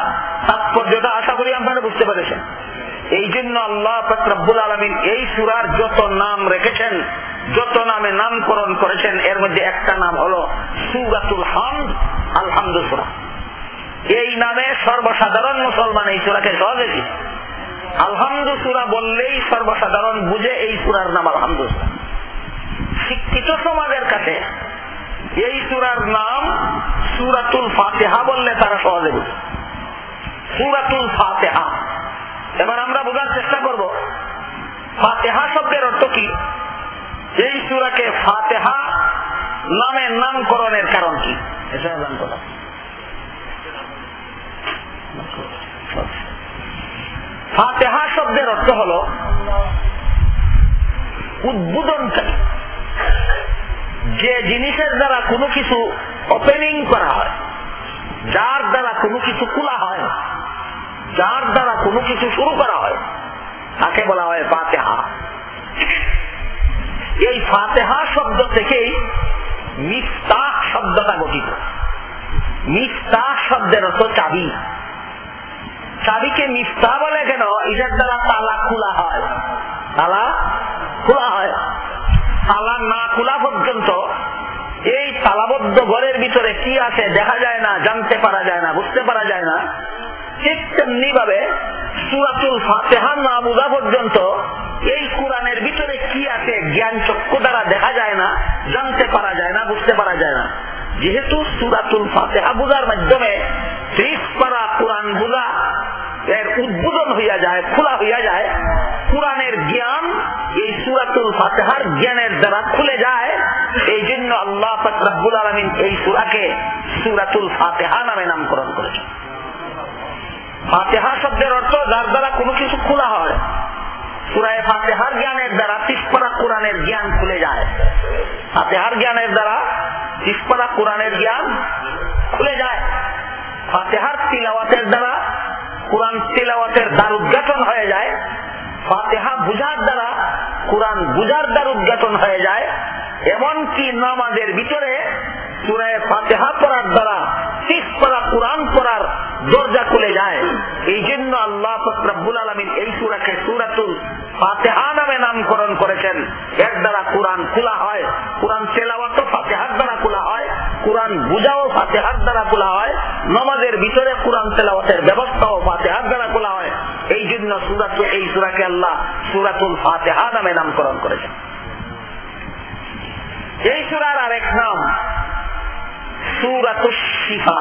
তাৎপর্যটা আশা করি আপনারা বুঝতে পেরেছেন। এই জন্য আল্লাহ আলমিন এই সুরার যত নাম রেখেছেন যত নামে নামকরণ করেছেন, এর মধ্যে একটা নাম হলো সুরাতুল হামদ আলহামদু সুরা এই নামে সর্বসাধারণ মুসলমান এই সুরাকে সহজে কি আলহামদু সুরা বললেই সর্বসাধারণ বুঝে এই সুরার নাম আলহামদু সুরা শিক্ষিত সমাজের কাছে এই সুরার নাম সুরাতুল ফাতেহা বললে তারা সহজে বুঝে। সুরাতুল ফাতেহা। এবার আমরা বোঝার চেষ্টা করব, ফাতেহা শব্দের অর্থ কি? এই সুরাকে ফাতেহা নামে নামকরণের কারণ কি? এটা জান কথা ফাতেহা শব্দের অর্থ হল উদ্বোধনকারী। যে জিনিসের দ্বারা কোনো কিছু ওপেনিং করা হয়, যার দ্বারা কোনো কিছু খোলা হয়, যার দ্বারা কোনো কিছু শুরু করা হয়, তাকে বলা হয় ফাতেহা। এই ফাতেহা শব্দ থেকেই মিফতাহ শব্দটা গঠিত। মিফতাহ শব্দের অর্থ চাবি। চাবিকে মিফতাহ বলে কেন? এটার দ্বারা তালা খোলা হয়। তালা খোলা হয়। তালা না খোলা পর্যন্ত এই তালাবদ্ধ ঘরের ভিতরে কি আছে দেখা যায় না, জানতে পারা যায় না, বুঝতে পারা যায় না। ঠিক তেমনি ভাবে সুরাতুল ফাতেহা না পর্যন্ত এই কোরআনের ভিতরে কি আছে জ্ঞান চক্ষু দ্বারা দেখা যায় না, জানতে পারা যায় না, বুঝতে পারা যায় না। যেহেতু সুরাতুল ফাতেহা বোঝার মাধ্যমে কোরআন বোঝা এর উদ্বোধন হইয়া যায়, খোলা হইয়া যায়, কোরআনের জ্ঞান এই সুরাতুল ফাতেহার জ্ঞানের দ্বারা খুলে যায় এই জন্য আল্লাহ ফকরাবুল এই সুরাকে সুরাতুল ফাতেহা নামে নামকরণ করেছেন। ফাতেহা শব্দের অর্থ যার দ্বারা কোনো কিছু খোলা হয়। সুরায় ফাতেহার জ্ঞানের দ্বারা তিসপাড়া কোরআনের জ্ঞান খুলে যায়। ফাতেহার জ্ঞানের দ্বারা তিসপাড়া কোরআনের জ্ঞান খুলে যায়। ফাতেহার তিলাওয়াতের দ্বারা কোরআন তিলাওয়াতের দ্বার উদ্ঘাটন হয়ে যায়। ফাতেহা বুঝার দ্বারা কোরআন বুঝার দ্বার উদ্ঘাটন হয়ে যায়। এমনকি নামাজের ভিতরে সুরায় ফাতেহা পড়ার দ্বারা তিস পড়া কোরআন পড়ার দরজা খুলে যায়। এই জন্য আল্লাহ ফকরাবুল আলমিন এই সুরাকে সুরাতুল ফাতেহা নামে নামকরণ করেছেন। এর দ্বারা কোরআন খোলা হয়, কোরআন তেলাওয়াত ফাতেহার দ্বারা খোলা হয়, কোরআন বুঝাও ফাতেহার দ্বারা খোলা হয়, নমাজের ভিতরে কোরআন তেলাওয়াতের ব্যবস্থাও ফাতেহার দ্বারা খোলা হয়। এই জন্য সুরাত এই সুরাকে আল্লাহ সুরাতুল ফাতেহা নামে নামকরণ করেছেন। এই সুরার আরেক নাম সুরাত শিফা।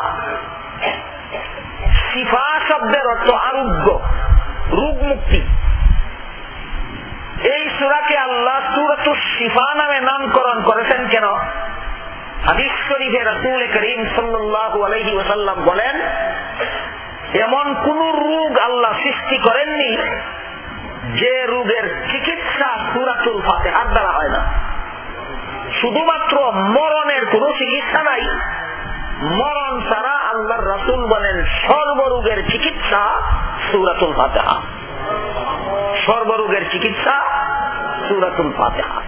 শিফা শব্দের অর্থ আরোগ্য রোগ মুক্তি এই সুরাকে আল্লাহ সুরত শিফা নামে নামকরণ করেছেন কেন? হাদিস শরীফে রাসূল করিম সাল্লাল্লাহু আলাইহি ওয়াসাল্লাম বলেন, এমন কোন রোগ আল্লাহ সৃষ্টি করেননি যে রোগের চিকিৎসা সুরাতুল ফাতিহার দ্বারা হয় না। শুধুমাত্র মরণের কোন চিকিৎসা নাই মরণ ছাড়া আল্লাহর রাসুল বলেন সর্বরোগের চিকিৎসা সুরাতুল ফাতেহা। সর্বরোগের চিকিৎসা সুরাতুল ফাতেহা।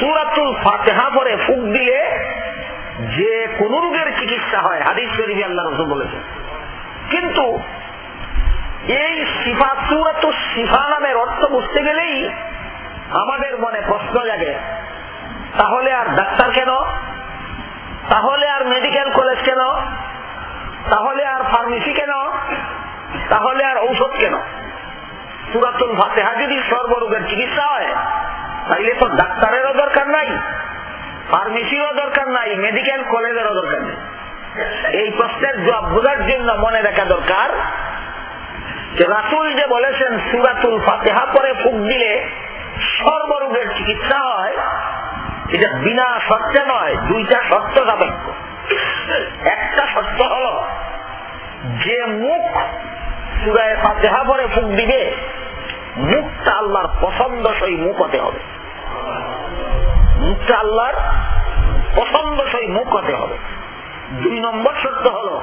সুরাতুল ফাতেহা পরে ফুক দিলে যে কোন রোগের চিকিৎসা হয়, হাদিস শরীফে আল্লাহ রসুল বলেছেন। কিন্তু এই শিফা সুরাত শিফা নামের অর্থ বুঝতে গেলেই আমাদের মনে প্রশ্ন জাগে, তাহলে আর ডাক্তার কেন? তাহলে আর মেডিকেল কলেজ কেন? তাহলে আর ফার্মেসি কেন? তাহলে আর ঔষধ কেন? সুরাতুল ফাতেহা যদি সর্বরোগের চিকিৎসা হয়, তাইলে তো ডাক্তারেরও দরকার নাই ফার্মেসিরও দরকার নাই মেডিকেল কলেজেরও দরকার নেই। এই প্রশ্নের জবাব বোঝার জন্য মনে রাখা দরকার যে রাসুল যে বলেছেন, সুরাতুল ফাতেহা পরে ফুক দিলে সর্বরোগের চিকিৎসা হয় এটা বিনা সত্যে নয়, দুইটা সত্য সাপেক্ষ। একটা সত্য হল, যে মুখ সুরায় ফাতেহা পরে ফুক দিবে, মুখটা আল্লাহর পছন্দসই মুখ হতে হবে। মুখটা আল্লাহর পছন্দসই মুখ হতে হবে। দুই নম্বর সত্য হল,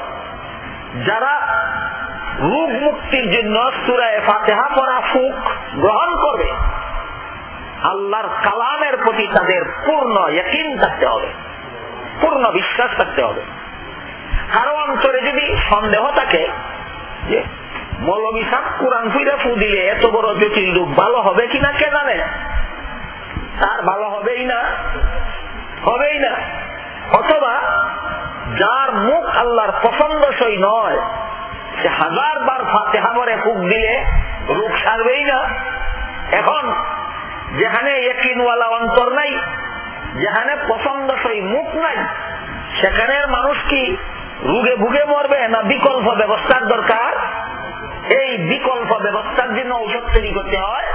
যারা রোগ মুক্তির জন্য সুরায় ফাতেহা পরা ফুক গ্রহণ করবে আল্লাহর কালামের প্রতি তাদের পূর্ণ থাকতে হবে। পূর্ণ বিশ্বাস থাকতে হবে। কারও অন্তরে যদি সন্দেহ থাকে যে, মৌলবী সাহ কোরআন ফু দিলে এত বড় জটিল রূপ ভালো হবে কিনা কে জানে? তার ভালো হবেই না হবেই না। অথবা যার মুখ আল্লাহর পছন্দসই নয়, সে হাজার বার ফাতে হামরে ফুক দিলে রূপ সারবেই না। এখন যেখানে একিনওয়ালা অন্তর নাই, যেখানে পছন্দসই মুখ নাই, সেখানের মানুষ কি রুগে ভুগে মরবে না বিকল্প ব্যবস্থার দরকার? এই বিকল্প ব্যবস্থার জন্য ঔষধ তৈরি করতে হয়,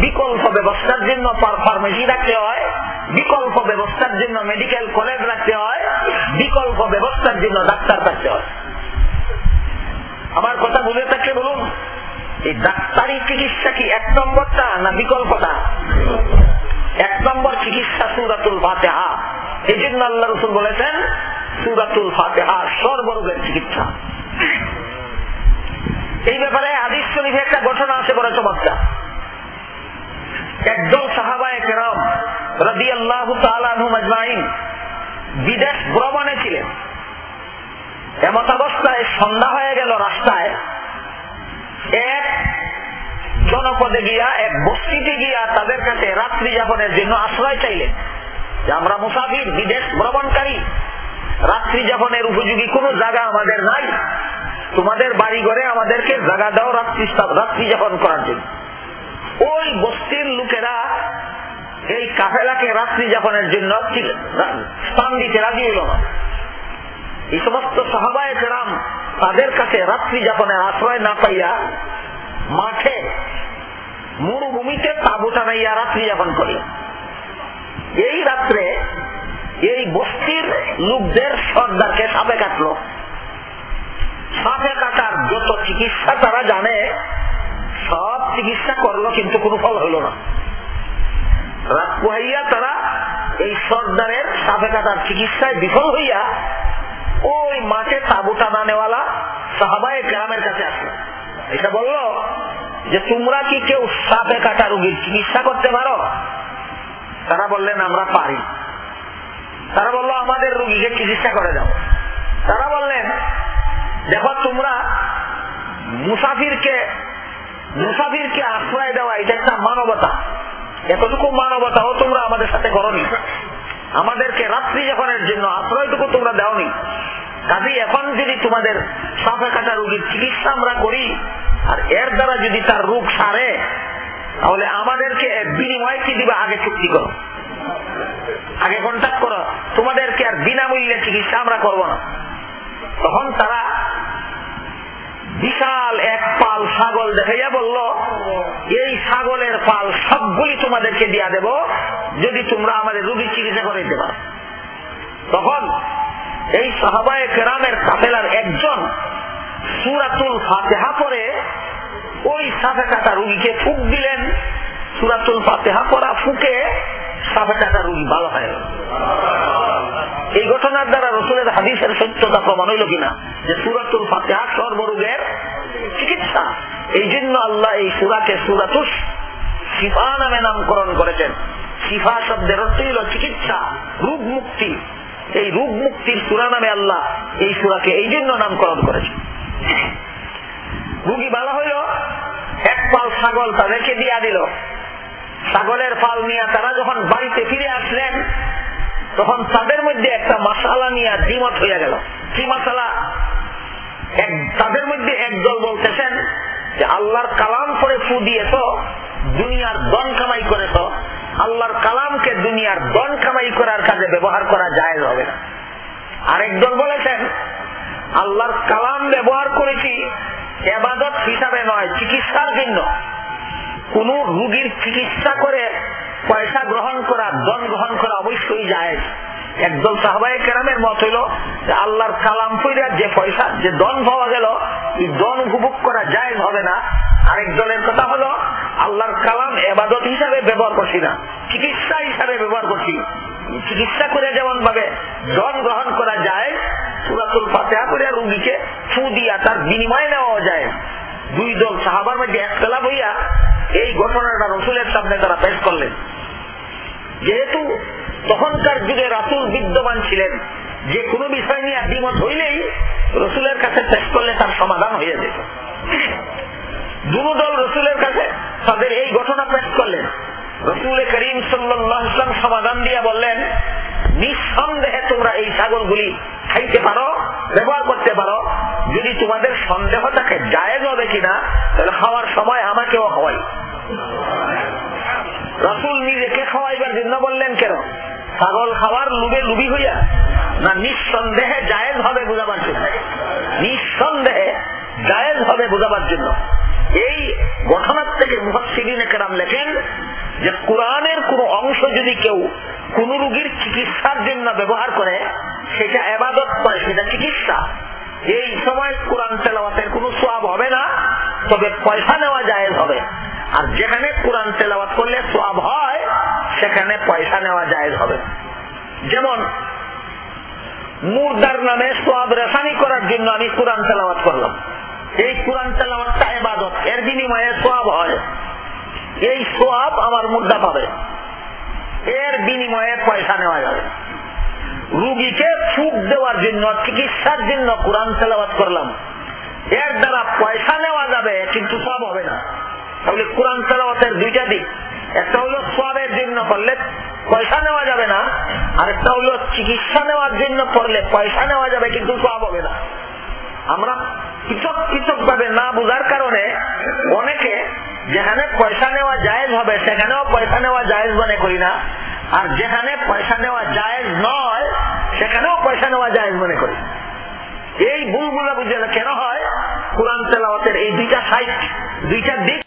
বিকল্প ব্যবস্থার জন্য ফার্মেসি রাখতে হয়, বিকল্প ব্যবস্থার জন্য মেডিকেল কলেজ রাখতে হয়, বিকল্প ব্যবস্থার জন্য ডাক্তার থাকতে হয়। আমার কথা বুঝে থাকলে বলুন এই ডাক্তারি চিকিৎসা কি এক নম্বরটা না বিকল্পটা? এক নম্বর চিকিৎসা সুরাতুল ফাতেহা। এই জন্য আল্লাহ রসুল বলেছেন, সুরাতুল ফাতেহা সর্বরোগের চিকিৎসা। এই ব্যাপারে আদিস শরীফে একটা ঘটনা আছে বড় চমৎকার। একজন সাহাবায় কেরম রদি আল্লাহ তালাহুমাজমাইন বিদেশ ভ্রমণে ছিলেন। এমত অবস্থায় সন্ধ্যা হয়ে গেল রাস্তায়। এক জনপদে গিয়া, এক বস্তিতে গিয়া তাদের কাছে রাত্রি যাপনের জন্য আশ্রয় চাইলেন। যে আমরা মুসাফির, বিদেশ ভ্রমণকারী। রাত্রি যাপনের উপযোগী কোন জায়গা আমাদের নাই। তোমাদের বাড়ি ঘরে আমাদেরকে জায়গা দাও রাত্রি রাত্রি যাপন করার জন্য। ওই বস্তির লোকেরা এই কাফেলাকে রাত্রি যাপনের জন্য স্থান দিতে রাজি হইল না। এই সমস্ত সাহাবায় ফেরাম তাদের কাছে রাত্রি যাপনের আশ্রয় না পাইয়া মাঠে মরুভূমিতে তাবু টানাইয়া রাত্রি যাপন করি। এই রাত্রে এই বস্তির লোকদের সর্দারকে সাপে কাটলো। সাপে কাটার যত চিকিৎসা তারা জানে, সব চিকিৎসা করল, কিন্তু কোনো ফল হইল না। রাত পোহাইয়া তারা এই সর্দারের সাপে কাটার চিকিৎসায় বিফল হইয়া ওই মাঠে তাবু টানানেওয়ালা সাহাবায় গ্রামের কাছে আসলো। এটা বলল যে, তোমরা কি কেউ সাপে কাটা রুগীর চিকিৎসা করতে পারো? তারা বললেন, আমরা পারি। তারা বলল, আমাদের রুগীকে চিকিৎসা করে দাও। তারা বললেন, দেখো, তোমরা মুসাফিরকে মুসাফিরকে আশ্রয় দেওয়া, এটা একটা মানবতা। এতটুকু মানবতাও তোমরা আমাদের সাথে করনি। আমাদেরকে রাত্রি যাপনের জন্য আশ্রয়টুকু তোমরা দেওনি কাজে এখন যদি তোমাদের সাপে কাটা রোগীর চিকিৎসা আমরা করি, আর এর দ্বারা যদি তার রোগ সারে, তাহলে আমাদেরকে বিনিময় কি দিবে? আগে চুক্তি করো। আগে কন্ট্যাক্ট করো। তোমাদেরকে আর বিনামূল্যে চিকিৎসা আমরা করব না। তখন তারা বিশাল এক পাল ছাগল দেখাইয়া বলল, এই ছাগলের পাল সবগুলি তোমাদেরকে দিয়া দেব, যদি তোমরা আমাদের রুগীর চিকিৎসা করে পারো। তখন এই সাহাবায় কেরামের কাফেলার একজন সুরাতুল ফাতেহা পরে ওই সাফে কাটা রুগীকে ফুক দিলেন। সুরাতুল ফাতেহা পরা ফুকে ভালো হয় এই ঘটনার দ্বারা রসুলের হাদিসের সত্যতা প্রমাণ হইল কিনা? যে সুরাতুল সর্বরোগের চিকিৎসা। এই জন্য আল্লাহ এই সুরাকে সুরাতুস শিফা নামে নামকরণ করেছেন। শিফা শব্দের অর্থ হল চিকিৎসা, রোগ মুক্তি। এই রোগ মুক্তির সুরা নামে আল্লাহ এই সুরাকে এই জন্য নামকরণ করেছেন। রুগী ভালো হইল, এক পাল ছাগল তাদেরকে দিয়া দিল। ছাগলের পাল নিয়ে তারা যখন বাড়িতে ফিরে আসলেন, তখন তাদের মধ্যে একটা মশালা নিয়ে দ্বিমত হইয়া গেল। কি মশালা? তাদের মধ্যে একদল বলতেছেন যে, আল্লাহর কালাম করে ফু দিয়েছ, দুনিয়ার দন কামাই করেছ। আল্লাহর কালামকে দুনিয়ার দন কামাই করার কাজে ব্যবহার করা যায় হবে না। আরেকজন বলেছেন, আল্লাহর কালাম ব্যবহার করেছি এবাদত হিসাবে নয়, চিকিৎসার জন্য। কোন রুগীর চিকিৎসা করে পয়সা গ্রহণ করা দন গ্রহণ করা অবশ্যই যায় একদল সাহবাই কেরামের মত হইল আল্লাহর কালাম কইরা যে পয়সা, যে দন পাওয়া গেল, এই দন উপভোগ করা যায় হবে না। আরেক দলের কথা হলো, আল্লাহর কালাম এবাদত হিসাবে ব্যবহার করছি না, চিকিৎসা হিসাবে ব্যবহার করছি। চিকিৎসা করে যেমন ভাবে দন গ্রহণ করা যায়, সুরাতুল ফাতেহা করে রুগীকে ফু দিয়া তার বিনিময় নেওয়া যায়। দুই দল সাহাবার মধ্যে একতলা হইয়া এই ঘটনাটা রসুলের সামনে তারা পেশ করলেন। যেহেতু তখনকার যুগে রাসুল বিদ্যমান ছিলেন, যে কোনো বিষয় নিয়ে দ্বিমত হইলেই রসুলের কাছে পেশ করলে তার সমাধান হয়ে যেত। দুনো দল রসুলের কাছে তাদের এই ঘটনা পেশ করলেন। রসুল করিম সাল্লাম সমাধান দিয়া বললেন নিঃসন্দেহে তোমরা এই ছাগলগুলি খাইতে পারো, ব্যবহার করতে পারো। যদি তোমাদের সন্দেহ থাকে, জায়েজ হবে কিনা, তাহলে খাওয়ার সময় আমাকেও খাওয়াই। রসুল নিজেকে খাওয়াইবার জন্য বললেন কেন? ছাগল খাওয়ার লুবে লুবি হইয়া? না, নিঃসন্দেহে জায়েজ হবে বোঝাবার জন্য। নিঃসন্দেহে জায়েজ হবে বোঝাবার জন্য। এই ঘটনার থেকে মুহসিদিন কেরাম লেখেন যে, কোরআনের কোন অংশ যদি কেউ কোন রুগীর চিকিৎসার জন্য ব্যবহার করে সেটা এবাদত করে, সেটা চিকিৎসা। এই সময় কোরআন তেলাওয়াতের কোন সোয়াব হবে না, তবে পয়সা নেওয়া জায়েজ হবে। আর যেখানে কোরআন তেলাওয়াত করলে সোয়াব হয়, সেখানে পয়সা নেওয়া জায়েজ হবে। যেমন, মুর্দার নামে সোয়াব রেসানি করার জন্য আমি কোরআন তেলাওয়াত করলাম। এই কোরআন তেলাওয়াতটা এবাদত এর বিনিময়ে সোয়াব হয়। এই সোয়াব আমার মুদ্রা পাবে। এর বিনিময়ে পয়সা নেওয়া যাবে। রুগীকে ফুক দেওয়ার জন্য, চিকিৎসার জন্য কোরআন তেলাবাদ করলাম। এর দ্বারা পয়সা নেওয়া যাবে, কিন্তু সব হবে না। তাহলে কোরআন তেলাবাতের দুইটা দিক। একটা হলো সবের জন্য করলে পয়সা নেওয়া যাবে না আর একটা হলো চিকিৎসা নেওয়ার জন্য করলে পয়সা নেওয়া যাবে, কিন্তু সব হবে না। আমরা পৃথক পৃথক ভাবে না বোঝার কারণে অনেকে যেখানে পয়সা নেওয়া জায়েজ হবে, সেখানেও পয়সা নেওয়া জায়েজ মনে করি না। আর যেখানে পয়সা নেওয়া জায়েজ নয়, সেখানেও পয়সা নেওয়া জায়েজ মনে করি। এই ভুলগুলো বুঝে কেন হয়? কোরআন তেলাওয়াতের এই দুইটা সাইট, দুইটা দিক